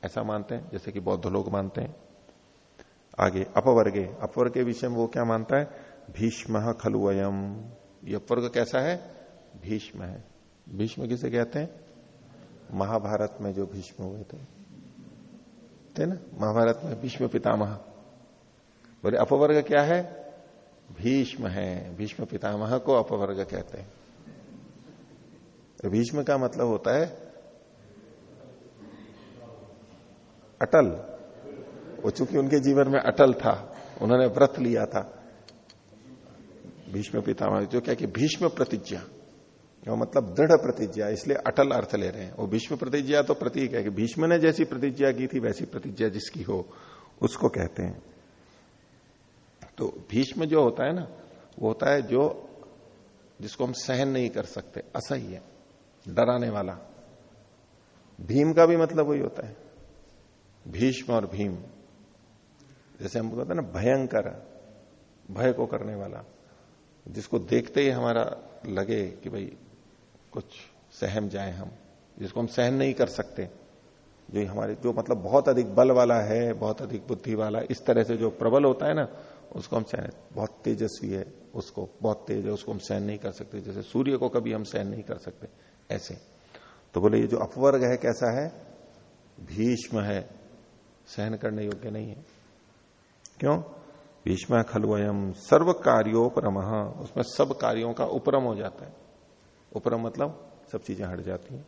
ऐसा मानते हैं, जैसे कि बौद्ध लोग मानते हैं। आगे, अपवर्गे। अपवर्ग के विषय में वो क्या मानता है? भीष्म खलु अयम। ये अपवर्ग कैसा है? भीष्म है। भीष्म किसे कहते हैं? महाभारत में जो भीष्म हुए थे। थे ना? महाभारत में भीष्म पितामह। बोले, अपवर्ग क्या है? भीष्म है। भीष्म पितामह को अपवर्ग कहते हैं। तो भीष्म का मतलब होता है अटल। वो चूँकि उनके जीवन में अटल था, उन्होंने व्रत लिया था। भीष्म पितामह जो क्या कि भीष्म प्रतिज्ञा, वो मतलब दृढ़ प्रतिज्ञा, इसलिए अटल अर्थ ले रहे हैं। वो भीष्म प्रतिज्ञा तो प्रतीक है कि भीष्म ने जैसी प्रतिज्ञा की थी, वैसी प्रतिज्ञा जिसकी हो, उसको कहते हैं। तो भीष्म जो होता है ना, वो होता है जो, जिसको हम सहन नहीं कर सकते, असह्य, डराने वाला। भीम का भी मतलब वही होता है। भीष्म और भीम, जैसे हम कहते हैं ना, भयंकर, भय को करने वाला, जिसको देखते ही हमारा लगे कि भाई, कुछ सहम जाए हम, जिसको हम सहन नहीं कर सकते, जो हमारे, जो मतलब बहुत अधिक बल वाला है, बहुत अधिक बुद्धि वाला, इस तरह से जो प्रबल होता है ना उसको हम सहन बहुत तेजस्वी है उसको, बहुत तेज है, उसको हम सहन नहीं कर सकते। जैसे सूर्य को कभी हम सहन नहीं कर सकते, ऐसे। तो बोले, ये जो अपवर्ग है, कैसा है? भीष्म है। सहन करने योग्य नहीं है। क्यों? भीष्म खलुअयम सर्व कार्योपरम उसमें सब कार्यों का उपरम हो जाता है। उपरम मतलब सब चीज़ें हट जाती हैं।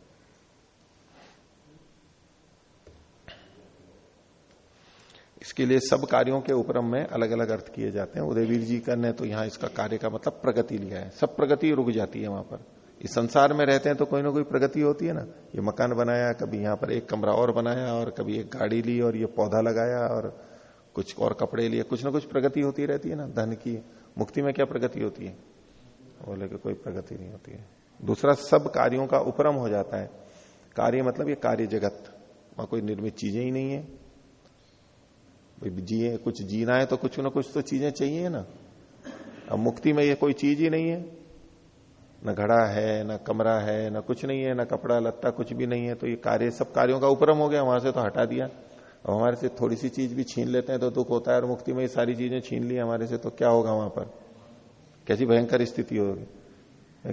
इसके लिए सब कार्यों के उपरम में अलग अलग अर्थ किए जाते हैं। उदयवीर जी का ने तो यहाँ इसका कार्य का मतलब प्रगति लिया है। सब प्रगति रुक जाती है वहाँ पर। इस संसार में रहते हैं तो कोई ना कोई प्रगति होती है ना। ये मकान बनाया, कभी यहाँ पर एक कमरा और बनाया और कभी एक गाड़ी ली और ये पौधा लगाया और कुछ और कपड़े लिए। कुछ ना कुछ प्रगति होती रहती है ना। धन की मुक्ति में क्या प्रगति होती है? बोले कि कोई प्रगति नहीं होती है। दूसरा, सब कार्यों का उपरम हो जाता है। कार्य मतलब ये कार्य जगत। वहाँ कोई निर्मित चीज़ें ही नहीं है। जिए, कुछ जीना है तो कुछ ना कुछ तो चीज़ें चाहिए ना। अब मुक्ति में ये कोई चीज़ ही नहीं है। न घड़ा है, न कमरा है, ना कुछ नहीं है, ना कपड़ा, लत्ता कुछ भी नहीं है तो ये कार्य, सब कार्यों का उपरम हो गया, वहाँ से तो हटा दिया। अब हमारे से थोड़ी सी चीज़ भी छीन लेते हैं तो दुख होता है, और मुक्ति में ये सारी चीज़ें छीन ली, हमारे से तो क्या होगा वहाँ पर? कैसी भयंकर स्थिति होगी?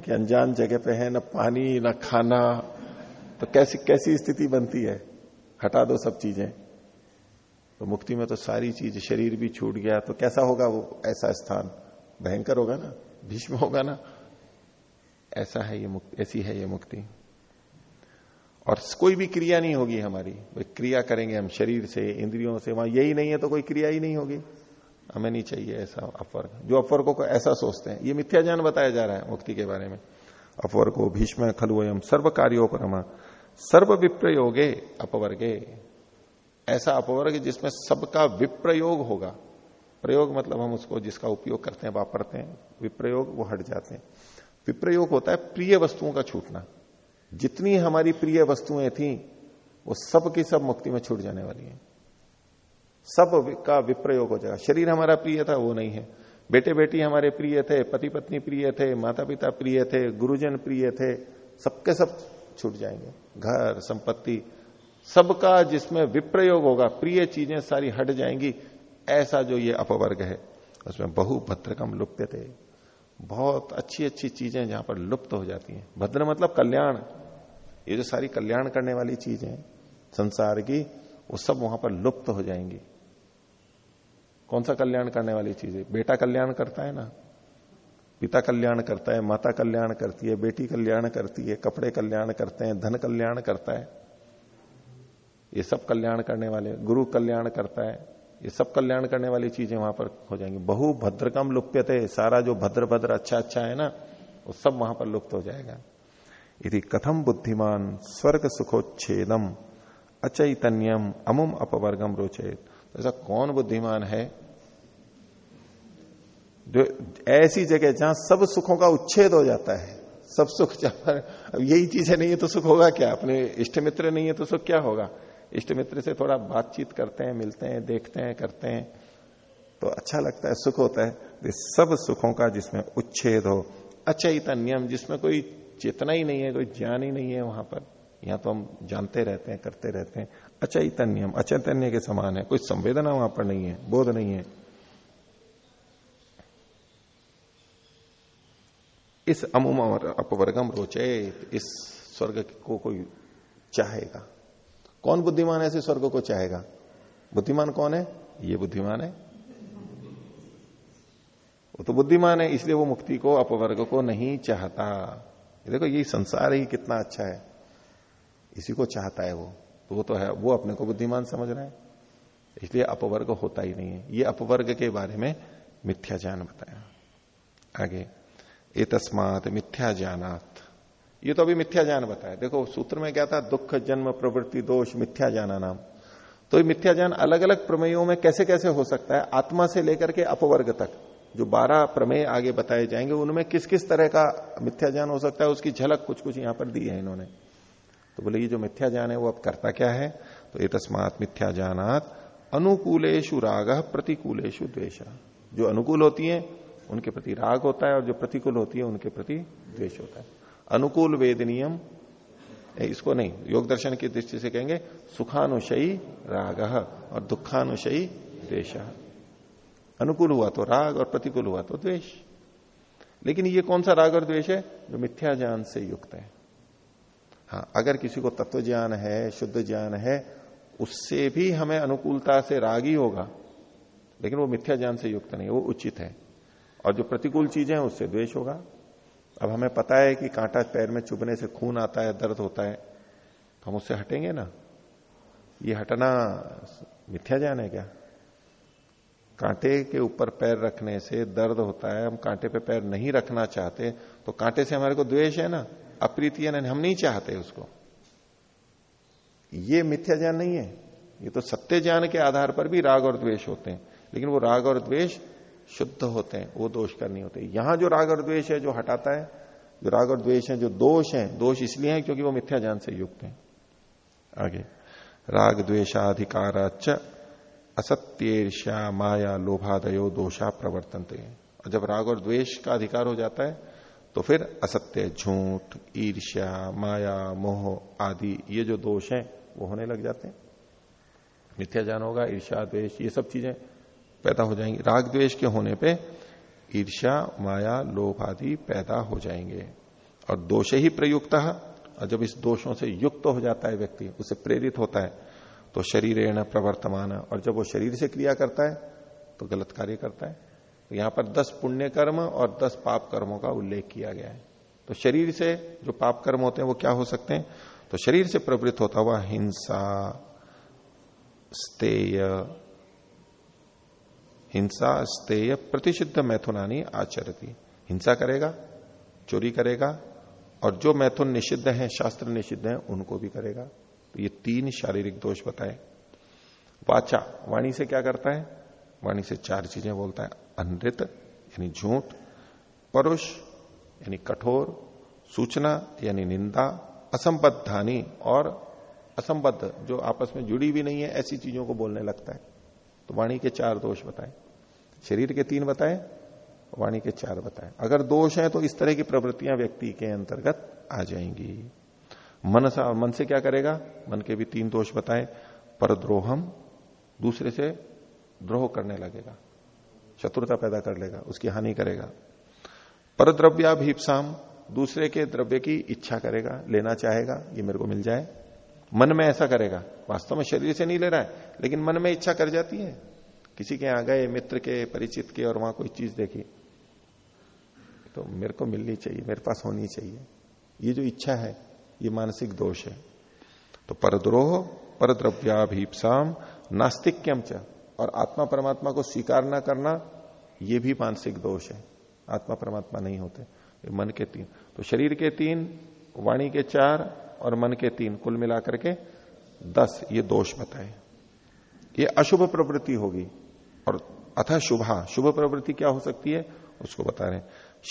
कि अनजान जगह पे है, न पानी, न खाना तो कैसी कैसी स्थिति बनती है? हटा दो सब चीज़ें। तो मुक्ति में तो सारी चीज़, शरीर भी छूट गया तो कैसा होगा वो ऐसा स्थान? भयंकर होगा ना? भीष्म होगा ना? ऐसा है ये मुक्ति, ऐसी है ये मुक्ति। और कोई भी क्रिया नहीं होगी हमारी। क्रिया करेंगे हम शरीर से, इंद्रियों से, वहाँ यही नहीं है तो कोई क्रिया ही नहीं होगी। हमें नहीं चाहिए ऐसा अपवर्ग। जो अपवर्गो को ऐसा सोचते हैं। ये मिथ्या ज्ञान बताया जा रहा है मुक्ति के बारे में। अपवर्गो भीष्म खलुअम सर्व कार्योपरमा सर्व विप्रयोगे अपवर्गे। ऐसा अपवर्ग जिसमें सबका विप्रयोग होगा। प्रयोग मतलब हम उसको जिसका उपयोग करते हैं, वापरते हैं, विप्रयोग वो हट जाते हैं। विप्रयोग होता है प्रिय वस्तुओं का छूटना। जितनी हमारी प्रिय वस्तुएँ थी, वो सब की सब मुक्ति में छूट जाने वाली है। सब का विप्रयोग हो जाएगा। शरीर हमारा प्रिय था, वो नहीं है। बेटे बेटी हमारे प्रिय थे पति पत्नी प्रिय थे माता पिता प्रिय थे, गुरुजन प्रिय थे, सबके सब छूट जाएँगे। घर, संपत्ति सबका जिसमें विप्रयोग होगा, प्रिय चीज़ें सारी हट जाएँगी, ऐसा जो ये अपवर्ग है, उसमें बहु भद्रकम लुप्त थे। बहुत अच्छी अच्छी चीज़ें जहाँ पर लुप्त हो जाती हैं। भद्र मतलब कल्याण। ये जो सारी कल्याण करने वाली चीज़ें संसार की, वो सब वहाँ पर लुप्त हो जाएँगी। कौन सा कल्याण करने वाली चीज़ है? बेटा कल्याण करता है ना? पिता कल्याण करता है, माता कल्याण करती है, बेटी कल्याण करती है, कपड़े कल्याण करते हैं, धन कल्याण करता है। ये सब कल्याण करने वाले, गुरु कल्याण करता है, ये सब कल्याण करने वाली चीज़ें वहाँ पर हो जाएँगी। बहु भद्रकम लुप्यते, सारा जो भद्र भद्र अच्छा अच्छा है ना, वो सब वहाँ पर लुप्त हो जाएगा। यदि कथम बुद्धिमान स्वर्ग सुखोच्छेदम अचैतन्यम अमुम अपवर्गम रोचेत। तो ऐसा कौन बुद्धिमान है? जो ऐसी जगह जहाँ सब सुखों का उच्छेद हो जाता है, सब सुख जहाँ पर, अब यही चीज़ें नहीं है तो सुख होगा क्या? अपने इष्ट मित्र नहीं है तो सुख क्या होगा? इष्ट मित्र से थोड़ा बातचीत करते हैं, मिलते हैं, देखते हैं, करते हैं तो अच्छा लगता है, सुख होता है। सब सुखों का जिसमें उच्छेद हो, अचैतन्यम, जिसमें कोई चेतना ही नहीं है, कोई ज्ञान ही नहीं है वहाँ पर। यहाँ तो हम जानते रहते हैं, करते रहते हैं। अचैतन्यम, अचैतन्य के समान है, कोई संवेदना वहाँ पर नहीं है, बोध नहीं है। इस अमुम अपवर्गम रोचे इस स्वर्ग को कोई चाहेगा। कौन बुद्धिमान ऐसे स्वर्ग को चाहेगा? बुद्धिमान कौन है? ये बुद्धिमान है। वो तो बुद्धिमान है, इसलिए वो मुक्ति को, अपवर्ग को नहीं चाहता। देखो, ये संसार ही कितना अच्छा है। इसी को चाहता है वो। तो वो तो है, वो अपने को बुद्धिमान समझ रहा है। इसलिए अपवर्ग होता ही नहीं है। ये अपवर्ग के बारे में मिथ्या ज्ञान बताया। आगे ए तस्मात मिथ्या ज्ञानात ये तो अभी मिथ्या ज्ञान बताया। देखो, सूत्र में क्या था? दुख, जन्म, प्रवृत्ति, दोष, मिथ्या ज्ञाना नाम। तो ये मिथ्या ज्ञान अलग अलग प्रमेयों में कैसे कैसे हो सकता है? आत्मा से लेकर के अपवर्ग तक। जो बारह प्रमेय आगे बताए जाएँगे, उनमें किस किस तरह का मिथ्या ज्ञान हो सकता है, उसकी झलक कुछ कुछ यहाँ पर दी है इन्होंने। तो बोले, ये जो मिथ्या ज्ञान है, वो अब करता क्या है? तो ये तस्मात मिथ्या जानात अनुकूलेशु राग प्रतिकूलेशु द्वेश जो अनुकूल होती है, उनके प्रति राग होता है, और जो प्रतिकूल होती है, उनके प्रति द्वेष होता है। अनुकूल वेद नियम इसको नहीं, योग दर्शन की दृष्टि से कहेंगे, सुखानुशयी राग और दुखानुशयी द्वेश अनुकूल हुआ तो राग और प्रतिकूल हुआ तो द्वेष। लेकिन ये कौन सा राग और द्वेष है? जो मिथ्या ज्ञान से युक्त है। हाँ अगर किसी को तत्व ज्ञान है शुद्ध ज्ञान है, उससे भी हमें अनुकूलता से राग ही होगा। लेकिन वो मिथ्या ज्ञान से युक्त नहीं, वो उचित है। और जो प्रतिकूल चीज़ें हैं, उससे द्वेष होगा। अब हमें पता है कि कांटा पैर में चुभने से खून आता है, दर्द होता है तो हम उससे हटेंगे ना? ये हटना मिथ्या ज्ञान है क्या? कांटे के ऊपर पैर रखने से दर्द होता है, हम कांटे पे पैर नहीं रखना चाहते तो कांटे से हमारे को द्वेष है ना? अप्रीति है ना? हम नहीं चाहते उसको। ये मिथ्या ज्ञान नहीं है। ये तो सत्य ज्ञान के आधार पर भी राग और द्वेष होते हैं। लेकिन वो राग और द्वेष शुद्ध होते हैं, वो दोष कर नहीं होते यहाँ जो राग और द्वेष है, जो हटाता है, जो राग और द्वेष है, जो दोष है, दोष इसलिए है क्योंकि वो मिथ्या ज्ञान से युक्त है। आगे, राग द्वेशाधिकार असत्यर्ष्या माया लोभादयो दोषा प्रवर्तन और जब राग और द्वेष का अधिकार हो जाता है तो फिर असत्य, झूठ, ईर्ष्या, माया, मोह आदि, ये जो दोष हैं, वो होने लग जाते हैं। मिथ्या ज्ञान होगा, ईर्ष्या, द्वेष, ये सब चीज़ें पैदा हो जाएँगी। राग द्वेष के होने पे ईर्ष्या, माया, लोभ आदि पैदा हो जाएँगे। और दोष ही प्रयुक्त और जब इस दोषों से युक्त हो जाता है व्यक्ति, उसे प्रेरित होता है तो शरीर प्रवर्तमान और जब वो शरीर से क्रिया करता है तो गलत कार्य करता है। तो यहाँ पर दस पुण्य कर्म और दस पाप कर्मों का उल्लेख किया गया है। तो शरीर से जो पाप कर्म होते हैं, वो क्या हो सकते हैं? तो शरीर से प्रवृत्त होता हुआ हिंसा, स्तेय हिंसा, स्तेय, प्रतिषिद्ध मैथुनानी आचरती। हिंसा करेगा, चोरी करेगा, और जो मैथुन निषिद्ध हैं, शास्त्र निषिद्ध हैं, उनको भी करेगा। तो ये तीन शारीरिक दोष बताए। वाचा, वाणी से क्या करता है? वाणी से चार चीज़ें बोलता है। अनृत, यानी झूठ परुष यानी कठोर, सूचना, यानी निंदा, असंबद्धानी, और असंबद्ध, जो आपस में जुड़ी भी नहीं है, ऐसी चीज़ों को बोलने लगता है। तो वाणी के चार दोष बताए। शरीर के तीन बताए, वाणी के चार बताए। अगर दोष है तो इस तरह की प्रवृत्तियाँ व्यक्ति के अंतर्गत आ जाएँगी। मन सा मन से क्या करेगा? मन के भी तीन दोष बताए। परद्रोहम, दूसरे से द्रोह करने लगेगा। शत्रुता पैदा कर लेगा, उसकी हानि करेगा। परद्रव्याभीपसाम, दूसरे के द्रव्य की इच्छा करेगा, लेना चाहेगा, ये मेरे को मिल जाए। मन में ऐसा करेगा। वास्तव में शरीर से नहीं ले रहा है, लेकिन मन में इच्छा कर जाती है। किसी के यहाँ गए, मित्र के, परिचित के और वहाँ कोई चीज़ देखी तो मेरे को मिलनी चाहिए, मेरे पास होनी चाहिए। ये जो इच्छा है, ये मानसिक दोष है। तो परद्रोह, परद्रव्याभीपसाम, नास्तिक्यम च। और आत्मा परमात्मा को स्वीकार न करना, ये भी मानसिक दोष है। आत्मा परमात्मा नहीं होते मन के तीन। तो शरीर के तीन, वाणी के चार और मन के तीन, कुल मिलाकर के दस, ये दोष बताए। ये अशुभ प्रवृत्ति होगी। और अथा शुभा, शुभ प्रवृत्ति क्या हो सकती है? उसको बता रहे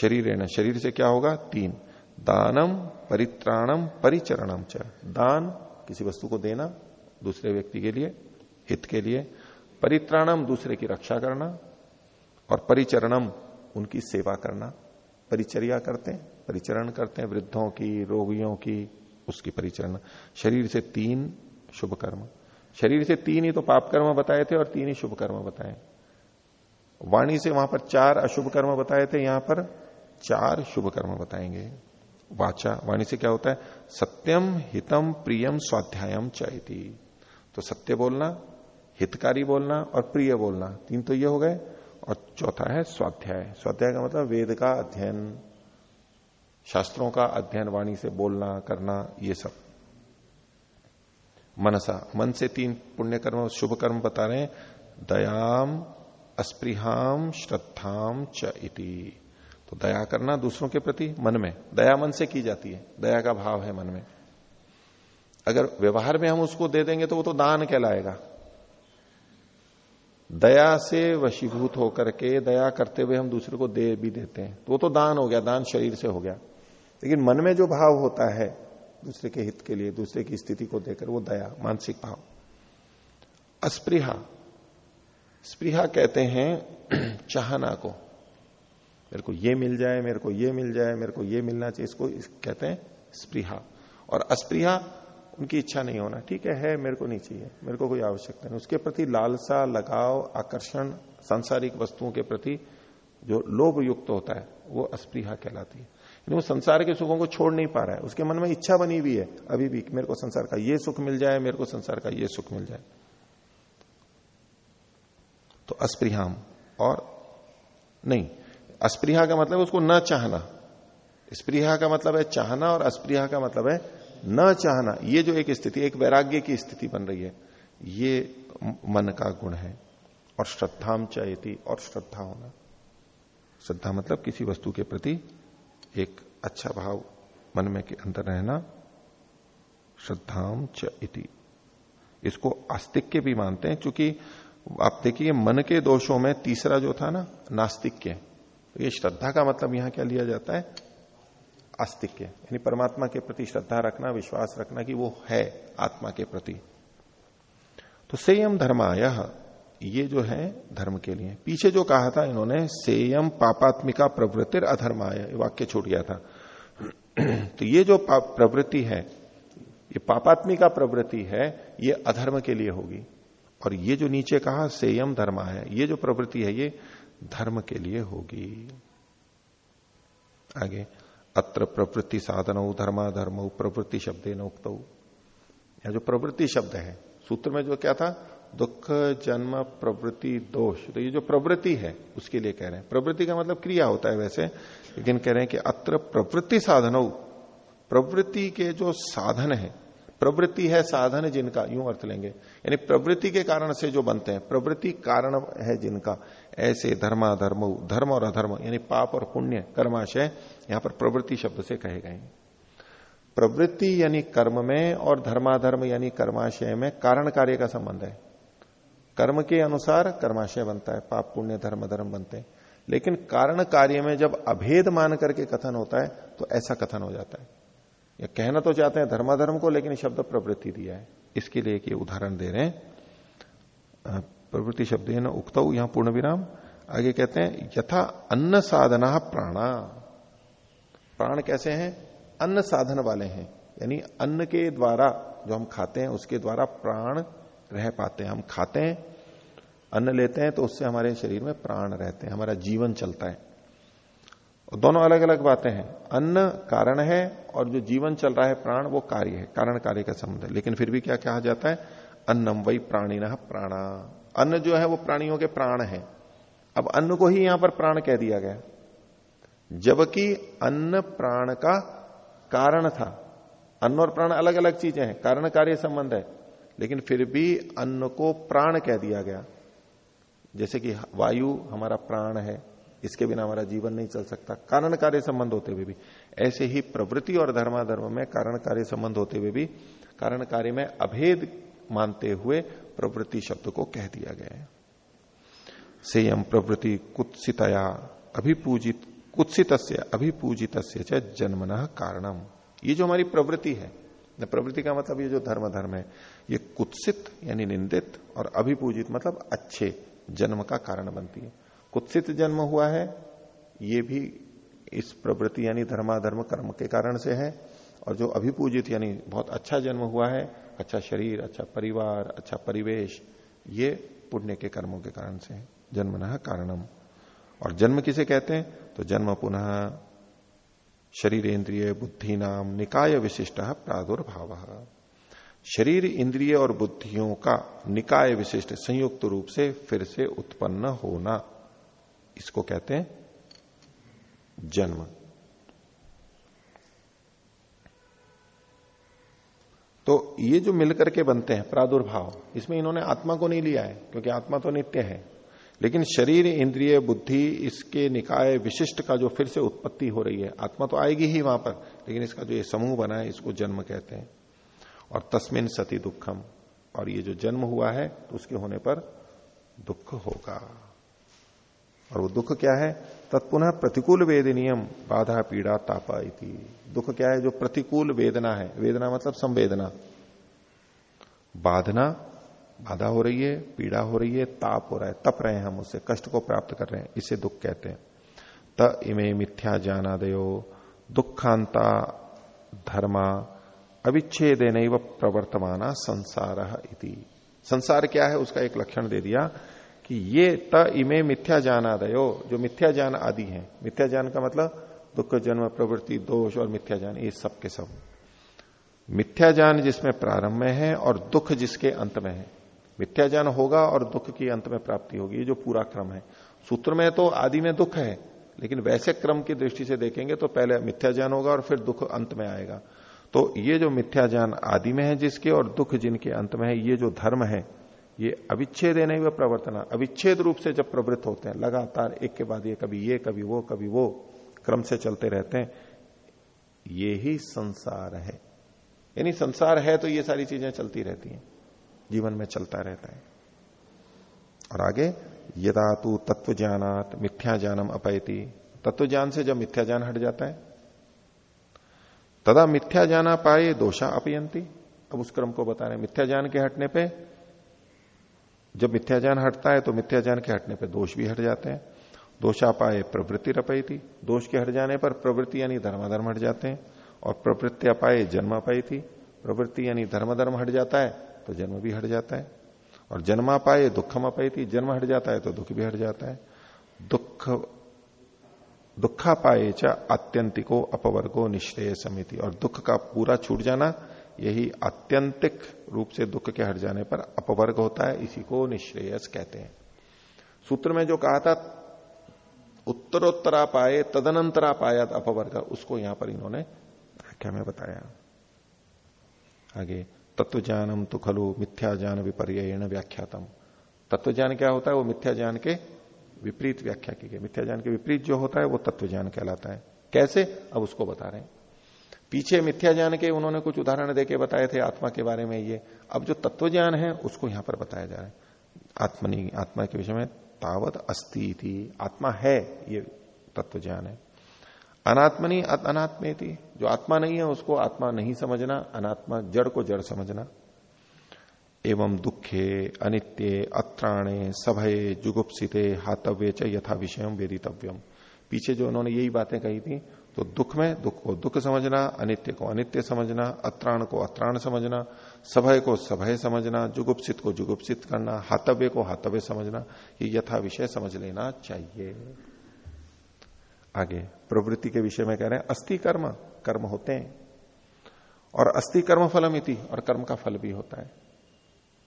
शरीर है। ना शरीर से क्या होगा? तीन। दानम, परित्राणम, परिचरणम च। दान, किसी वस्तु को देना दूसरे व्यक्ति के लिए, हित के लिए। परित्राणम, दूसरे की रक्षा करना। और परिचरणम, उनकी सेवा करना। परिचर्या करते हैं, परिचरण करते हैं, वृद्धों की, रोगियों की, उसकी परिचरण। शरीर से तीन शुभ कर्म। शरीर से तीन ही तो पाप कर्म बताए थे और तीन ही शुभ कर्म बताए। वाणी से वहाँ पर चार अशुभ कर्म बताए थे, यहाँ पर चार शुभ कर्म बताएँगे। वाचा, वाणी से क्या होता है? सत्यम हितम प्रियम स्वाध्यायम चाहती तो सत्य बोलना, हितकारी बोलना और प्रिय बोलना, तीन तो ये हो गए। और चौथा है स्वाध्याय। स्वाध्याय का मतलब वेद का अध्ययन, शास्त्रों का अध्ययन, वाणी से बोलना, करना, ये सब। मनसा। मन से तीन पुण्य कर्म शुभ कर्म बता रहे हैं। दयाम, अस्पृहाम, श्रद्धाम च इति। तो दया करना दूसरों के प्रति मन में। दया मन से की जाती है। दया का भाव है मन में। अगर व्यवहार में हम उसको दे देंगे तो वो तो दान कहलाएगा। दया से वशीभूत होकर के दया करते हुए हम दूसरे को दे भी देते हैं। तो वो तो दान हो गया, दान शरीर से हो गया। लेकिन मन में जो भाव होता है दूसरे के हित के लिए, दूसरे की स्थिति को देकर वो दया, मानसिक भाव। अस्पृहा। स्पृहा कहते हैं चाहना को। मेरे को ये मिल जाए, मेरे को ये मिल जाए, मेरे को ये मिलना चाहिए, इसको कहते हैं स्पृहा। और अस्पृहा, उनकी इच्छा नहीं होना, ठीक है है मेरे को नहीं चाहिए, मेरे को कोई आवश्यकता नहीं। उसके प्रति लालसा, लगाव, आकर्षण, सांसारिक वस्तुओं के प्रति जो लोभ युक्त होता है, वो अस्पृहा कहलाती है। वो संसार के सुखों को छोड़ नहीं पा रहा है। उसके मन में इच्छा बनी हुई है, अभी भी, मेरे को संसार का ये सुख मिल जाए, मेरे को संसार का ये सुख मिल जाए। तो अस्पृहाम और नहीं अस्प्रिया का मतलब उसको न चाहना। स्प्रिया का मतलब है चाहना और अस्प्रिया का मतलब है न चाहना। ये जो एक स्थिति, एक वैराग्य की स्थिति बन रही है, ये मन का गुण है। और श्रद्धाम चाहती और श्रद्धा होना। श्रद्धा मतलब किसी वस्तु के प्रति एक अच्छा भाव मन में के अंदर रहना श्रद्धाम च इति। इसको आस्तिक्य भी मानते हैं, क्योंकि आप देखिए मन के दोषों में तीसरा जो था ना, नास्तिक्य। तो ये श्रद्धा का मतलब यहाँ क्या लिया जाता है? आस्तिक्य। यानी परमात्मा के प्रति श्रद्धा रखना, विश्वास रखना कि वो है आत्मा के प्रति। तो संयम धर्माय। ये जो है धर्म के लिए। पीछे जो कहा था इन्होंने, सेयम पापात्मिका प्रवृत्तिर अधर्माय वाक्य छूट गया था। तो ये जो प्रवृत्ति है, ये पापात्मिका प्रवृत्ति है, ये अधर्म के लिए होगी। और ये जो नीचे कहा, सेयम धर्मा है ये जो प्रवृत्ति है, ये धर्म के लिए होगी। आगे, अत्र प्रवृत्ति साधन धर्मा धर्म प्रवृत्ति शब्द न उक्त जो प्रवृत्ति शब्द है, सूत्र में जो क्या था? दुख, जन्म, प्रवृत्ति, दोष। तो ये जो प्रवृत्ति है, उसके लिए कह रहे हैं। प्रवृत्ति का मतलब क्रिया होता है वैसे, लेकिन कह रहे हैं कि अत्र प्रवृत्ति साधन। प्रवृत्ति के जो साधन है, प्रवृत्ति है साधन जिनका, यूँ अर्थ लेंगे। यानी प्रवृत्ति के कारण से जो बनते हैं, प्रवृत्ति कारण है जिनका। ऐसे धर्मा धर्म धर्म और अधर्म, यानी पाप और पुण्य, कर्माशय, यहाँ पर प्रवृत्ति शब्द से कहे गए प्रवृत्ति यानी कर्म में और धर्माधर्म यानी कर्माशय में कारण कार्य का संबंध है। कर्म के अनुसार कर्माशय बनता है, पाप, पुण्य, धर्म धर्म बनते हैं। लेकिन कारण कार्य में जब अभेद मान करके कथन होता है तो ऐसा कथन हो जाता है। या कहना तो चाहते हैं धर्माधर्म को, लेकिन शब्द प्रवृत्ति दिया है। इसके लिए एक उदाहरण दे रहे हैं। प्रवृत्ति शब्द है ना उगता यहाँ पूर्ण विराम आगे कहते हैं, यथा अन्न साधना प्राणा। प्राण कैसे हैं? अन्न साधन वाले हैं। यानी अन्न के द्वारा जो हम खाते हैं, उसके द्वारा प्राण रह पाते हैं, हम खाते हैं, अन्न लेते हैं तो उससे हमारे शरीर में प्राण रहते हैं, हमारा जीवन चलता है। और दोनों अलग अलग बातें हैं। अन्न कारण है और जो जीवन चल रहा है प्राण, वो कार्य है, कारण कार्य का संबंध है। लेकिन फिर भी क्या कहा जाता है? अन्नम वही प्राणी न प्राणा। अन्न जो है, वो प्राणियों के प्राण है। अब अन्न को ही यहाँ पर प्राण कह दिया गया। जबकि अन्न प्राण का कारण था। अन्न और प्राण अलग अलग चीज़ें हैं, कारण कार्य संबंध है। लेकिन फिर भी अन्न को प्राण कह दिया गया। जैसे कि वायु हमारा प्राण है, इसके बिना हमारा जीवन नहीं चल सकता। कारण कार्य संबंध होते हुए भी। ऐसे ही प्रवृत्ति और धर्माधर्म में कारण कार्य संबंध होते हुए भी कारण कार्य में अभेद मानते हुए प्रवृत्ति शब्द को कह दिया गया है। सेयम प्रवृत्ति कुत्सितया अभिपूजित कुत्सित अभिपूजित जन्मन कारणम। ये जो हमारी प्रवृत्ति है प्रवृत्ति का मतलब ये जो धर्म धर्म है ये कुत्सित, यानी निंदित और अभिपूजित मतलब अच्छे जन्म का कारण बनती है। कुत्सित जन्म हुआ है, ये भी इस प्रवृत्ति, यानी धर्माधर्म, कर्म के कारण से है। और जो अभिपूजित, यानी बहुत अच्छा जन्म हुआ है अच्छा शरीर अच्छा परिवार अच्छा परिवेश, ये पुण्य के कर्मों के कारण से है। जन्म न कारणम। और जन्म किसे कहते हैं? तो जन्म पुनः शरीर इंद्रिय बुद्धि नाम निकाय विशिष्ट प्रादुर्भाव। शरीर इंद्रिय और बुद्धियों का निकाय विशिष्ट संयुक्त रूप से फिर से उत्पन्न होना। इसको कहते हैं जन्म। तो ये जो मिलकर के बनते हैं प्रादुर्भाव, इसमें इन्होंने आत्मा को नहीं लिया है, क्योंकि आत्मा तो नित्य है। लेकिन शरीर, इंद्रिय, बुद्धि, इसके निकाय विशिष्ट का जो फिर से उत्पत्ति हो रही है, आत्मा तो आएगी ही वहाँ पर, लेकिन इसका जो ये समूह बना है, इसको जन्म कहते हैं। और तस्मिन सती दुखम। और ये जो जन्म हुआ है तो उसके होने पर दुख होगा। और वो दुख क्या है? तत्पुनः प्रतिकूल वेदनियम, बाधा, पीड़ा, तापा इति। दुख क्या है? जो प्रतिकूल वेदना है। वेदना मतलब संवेदना। बाधना, बाधा हो रही है, पीड़ा हो रही है, ताप हो रहा है, तप रहे हैं हम उससे, कष्ट को प्राप्त कर रहे हैं, इसे दुख कहते हैं। त इमे मिथ्या जानादयो, दुखांता धर्मा अविच्छेदन व प्रवर्तमाना संसार इति। संसार क्या है? उसका एक लक्षण दे दिया कि ये त इमे मिथ्या जानादयो, जो मिथ्या जान आदि है। मिथ्या जान का मतलब दुख, जन्म, प्रवृत्ति, दोष और मिथ्या जान, ये सब के सब। मिथ्या ज्ञान जिसमें प्रारंभ में है और दुख जिसके अंत में है। मिथ्या ज्ञान होगा और दुख की अंत में प्राप्ति होगी, ये जो पूरा क्रम है। सूत्र में तो आदि में दुख है, लेकिन वैसे क्रम की दृष्टि से देखेंगे तो पहले मिथ्या ज्ञान होगा और फिर दुख अंत में आएगा। तो ये जो मिथ्या ज्ञान आदि में है जिसके और दुख जिनके अंत में है, ये जो धर्म है, ये अविच्छेद नहीं, व प्रवर्तना। अविच्छेद रूप से जब प्रवृत्त होते हैं, लगातार एक के बाद ये, कभी ये, कभी वो कभी वो, क्रम से चलते रहते हैं, ये ही संसार है। यानी संसार है तो ये सारी चीज़ें चलती रहती हैं, जीवन में चलता रहता है। और आगे, यदा तू तत्व ज्ञानात मिथ्या ज्ञानम अपैती। तत्व ज्ञान से जब मिथ्या ज्ञान हट जाता है तदा मिथ्या जाना पाए दोषा अपयंती अब उस क्रम को बता रहे मिथ्या ज्ञान के हटने पे, जब मिथ्या ज्ञान हटता है तो मिथ्या ज्ञान के हटने पे दोष भी हट जाते हैं। दोषा पाए प्रवृत्ति रपयती। दोष के हट जाने पर प्रवृत्ति यानी धर्माधर्म हट जाते हैं, और प्रवृत्ति अपाए जन्म अपाई थी प्रवृत्ति यानी धर्म धर्म हट जाता है तो जन्म भी हट जाता है। और जन्मा पाए दुखम अपाई थी जन्म हट जाता है तो दुख भी हट जाता है। दुख दुखा पाए च आत्यंतिको अपवर्गो निश्रेय समिति। और दुख का पूरा छूट जाना, यही आत्यंतिक रूप से दुख के हट जाने पर अपवर्ग होता है, इसी को निश्रेयस कहते हैं। सूत्र में जो कहा था उत्तरोत्तरा पाए तदनंतरा पाया अपवर्ग, उसको यहाँ पर इन्होंने व्याख्या में बताया। आगे तत्व ज्ञानम तो खलु मिथ्या ज्ञान विपर्य व्याख्यातम। तत्व ज्ञान क्या होता है? वो मिथ्या ज्ञान के विपरीत व्याख्या की गई। मिथ्या ज्ञान के विपरीत जो होता है, वो तत्व ज्ञान कहलाता है। कैसे? अब उसको बता रहे हैं। पीछे मिथ्या ज्ञान के उन्होंने कुछ उदाहरण देके बताए थे आत्मा के बारे में ये। अब जो तत्व ज्ञान है, उसको यहाँ पर बताया जा रहा है। आत्मनी, आत्मा के विषय में तावत अस्ति थी आत्मा है, ये तत्व ज्ञान है। अनात्मनी अनात्मे थी जो आत्मा नहीं है, उसको आत्मा नहीं समझना, अनात्मा जड़ को जड़ समझना। एवं दुखे, अनित्य, अत्राणे, सभय, जुगुप्सिते, हातव्य च यथा विषय वेदितव्यम। पीछे जो उन्होंने यही बातें कही थी तो दुख में दुख को दुख समझना, अनित्य को अनित्य समझना, अत्राण को अत्राण समझना, सभय को सभय समझना, जुगुप्सित को जुगुप्सित करना, हातव्य को हातव्य समझना, ये यथा विषय समझ लेना चाहिए। आगे, प्रवृत्ति के विषय में कह रहे हैं अस्थि कर्म कर्म होते हैं। और अस्थि कर्म फलम इति और कर्म का फल भी होता है।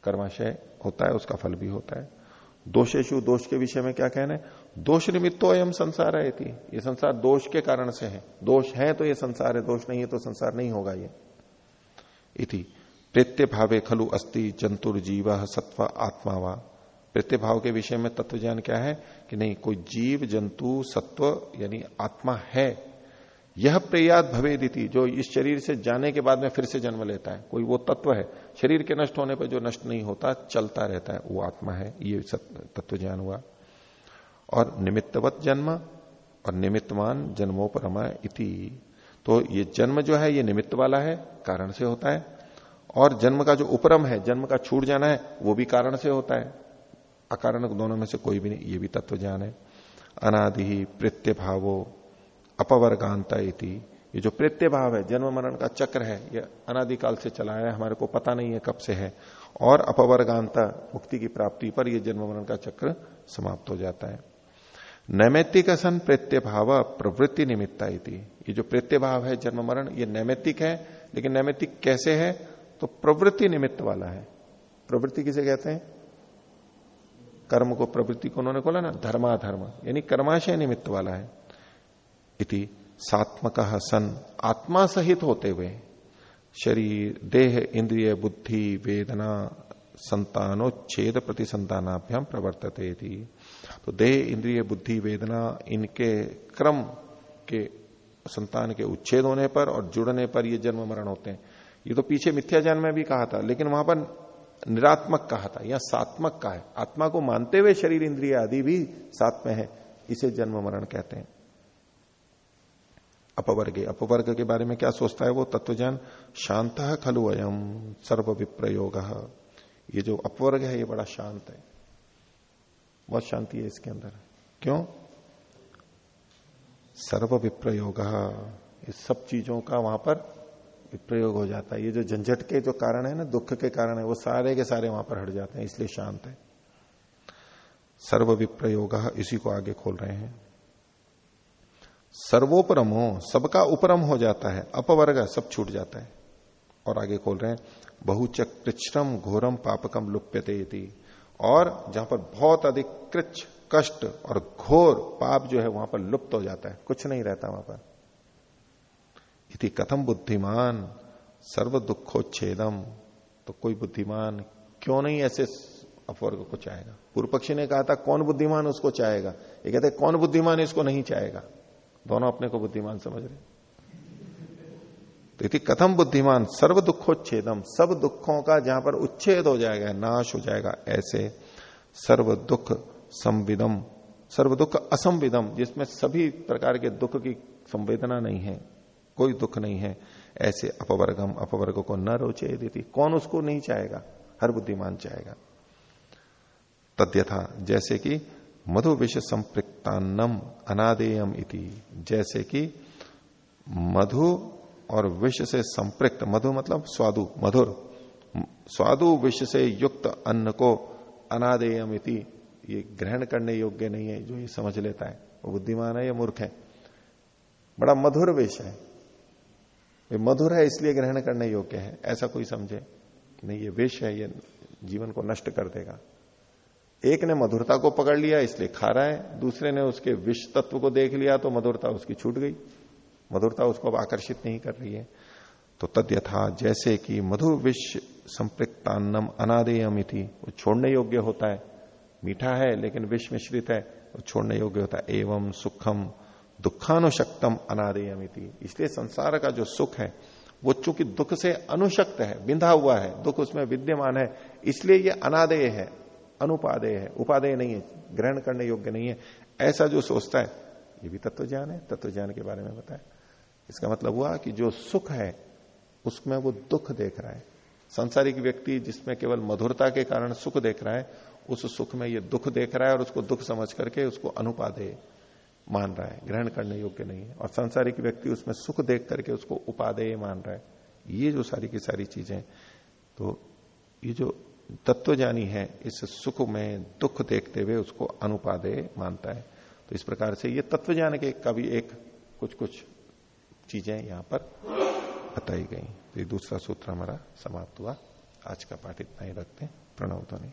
कर्माशय होता है, उसका फल भी होता है। दोषेशु दोष के विषय में क्या कहना है? दोष निमित्तो एम संसार है थी ये संसार दोष के कारण से है। दोष है तो ये संसार है, दोष नहीं है तो संसार नहीं होगा ये। इति प्रत्य भावे खलु अस्ति जंतुर जीव सत्व आत्मा वा। प्रत्य भाव के विषय में तत्व ज्ञान क्या है? कि नहीं, कोई जीव, जंतु, सत्व, यानी आत्मा है यह प्रयाद भवे दीति जो इस शरीर से जाने के बाद में फिर से जन्म लेता है। कोई वो तत्व है, शरीर के नष्ट होने पर जो नष्ट नहीं होता, चलता रहता है, वो आत्मा है, ये तत्व ज्ञान हुआ। और निमित्तवत जन्म और निमित्तमान जन्मोपरमा इति। तो ये जन्म जो है, ये निमित्त वाला है, कारण से होता है। और जन्म का जो उपरम है, जन्म का छूट जाना है, वो भी कारण से होता है। अकारण दोनों में से कोई भी नहीं, ये भी तत्व ज्ञान है। अनादि प्रत्य भावो अपवर्गांता इति। ये जो प्रत्य भाव है, जन्म मरण का चक्र है, ये अनादिकाल से चला है, हमारे को पता नहीं है कब से है। और अपवर्गांता मुक्ति की प्राप्ति पर यह जन्म मरण का चक्र समाप्त हो जाता है। नैमित्तिक सन प्रत्य भाव प्रवृत्ति निमित्ता ये जो प्रत्य भाव है, जन्म मरण, ये नैमित्तिक है, लेकिन नैमित्तिक कैसे है? तो प्रवृत्ति निमित्त वाला है। प्रवृत्ति किसे कहते हैं? कर्म को प्रवृत्ति को उन्होंने बोला ना? धर्माधर्म। यानी कर्माशय निमित्त वाला है। इति सात्मक सन आत्मा सहित होते हुए, शरीर, देह, इंद्रिय, बुद्धि, वेदना, संतानोच्छेद प्रति संतानाभ्याम प्रवर्तते थी तो देह, इंद्रिय, बुद्धि, वेदना, इनके क्रम के संतान के उच्छेद होने पर और जुड़ने पर ये जन्म मरण होते हैं। ये तो पीछे मिथ्या जन्म में भी कहा था, लेकिन वहाँ पर निरात्मक कहा था, या सात्मक का है। आत्मा को मानते हुए शरीर, इंद्रिय आदि भी साथ में है, इसे जन्म मरण कहते हैं। अपवर्गे। अपवर्ग के बारे में क्या सोचता है वो? तत्वज्ञान, शांत खलु अयम सर्व विप्रयोग ये जो अपवर्ग है, ये बड़ा शांत है। बहुत शांति है इसके अंदर। क्यों? सर्व विप्रयोग इस सब चीज़ों का वहाँ पर विप्रयोग हो जाता है। ये जो झंझट के जो कारण है ना, दुख के कारण है, वो सारे के सारे वहाँ पर हट जाते हैं, इसलिए शांत है। सर्व विप्रयोग इसी को आगे खोल रहे हैं। सर्वोपरम हो सबका उपरम हो जाता है, अपवर्ग सब छूट जाता है। और आगे खोल रहे हैं बहुचक कृच्छ्रम घोरम पापकम लुप्यते और जहाँ पर बहुत अधिक कृच्छ, कष्ट और घोर पाप जो है, वहाँ पर लुप्त हो जाता है। कुछ नहीं रहता वहाँ पर। इति कथम बुद्धिमान सर्व दुखोच्छेदम तो कोई बुद्धिमान क्यों नहीं ऐसे अपवर्ग को चाहेगा? पूर्व पक्षी ने कहा था, कौन बुद्धिमान उसको चाहेगा? ये कहते कौन बुद्धिमान इसको नहीं चाहेगा? दोनों अपने को बुद्धिमान समझ रहे तो कथम बुद्धिमान? सर्व दुखोच्छेदम सब दुखों का जहाँ पर उच्छेद हो जाएगा, नाश हो जाएगा, ऐसे सर्व दुख संविदम। सर्व दुख असंविदम, जिसमें सभी प्रकार के दुख की संवेदना नहीं है, कोई दुख नहीं है, ऐसे अपवर्गम, अपवर्ग को न रोचे देती कौन उसको नहीं चाहेगा? हर बुद्धिमान चाहेगा। तद्यथा, जैसे कि मधु विष संपृक्तान्नम अनादेयम इति। जैसे कि मधु और विष से संपृक्त, मधु मतलब स्वादु, मधुर। स्वादु विष से युक्त अन्न को अनादेयम इति। ये ग्रहण करने योग्य नहीं है, जो ये समझ लेता है। वो बुद्धिमान है या मूर्ख है? बड़ा मधुर विष है। ये मधुर है इसलिए ग्रहण करने योग्य है। ऐसा कोई समझे नहीं, ये विष है, ये जीवन को नष्ट कर देगा। एक ने मधुरता को पकड़ लिया, इसलिए खा रहा है। दूसरे ने उसके विष तत्व को देख लिया तो मधुरता उसकी छूट गई। मधुरता उसको अब आकर्षित नहीं कर रही है। तो तद्यथा जैसे कि मधु विष संपृक्तान्नम अनादेयम थी वो छोड़ने योग्य होता है। मीठा है, लेकिन विष मिश्रित है, वो छोड़ने योग्य होता है। एवं सुखम दुखानुशक्तम अनादेयमिति इसलिए संसार का जो सुख है, वो चूँकि दुख से अनुशक्त है, बिंधा हुआ है, दुख उसमें विद्यमान है, इसलिए ये अनादेय है। अनुपादेय है। उपादेय नहीं है, ग्रहण करने योग्य नहीं है। ऐसा जो सोचता है, ये भी तत्व ज्ञान है तत्व ज्ञान के बारे में बताया। इसका मतलब हुआ कि जो सुख है, उसमें वो दुख देख रहा है। सांसारिक व्यक्ति जिसमें केवल मधुरता के कारण सुख देख रहा है, उस सुख में ये दुख देख रहा है और उसको दुख समझ करके उसको अनुपादेय मान रहा है। ग्रहण करने योग्य नहीं है। और सांसारिक व्यक्ति उसमें सुख देख करके उसको उपादेय मान रहा है। ये जो सारी की सारी चीज़ें तो ये जो तत्वजानी है, इस सुख में दुख देखते हुए उसको अनुपादेय मानता है। तो इस प्रकार से ये तत्व तत्वज्ञान के का भी एक कुछ कुछ चीज़ें यहाँ पर बताई गई। तो ये दूसरा सूत्र हमारा समाप्त हुआ। आज का पाठ इतना ही रखते हैं। प्रणव तो नहीं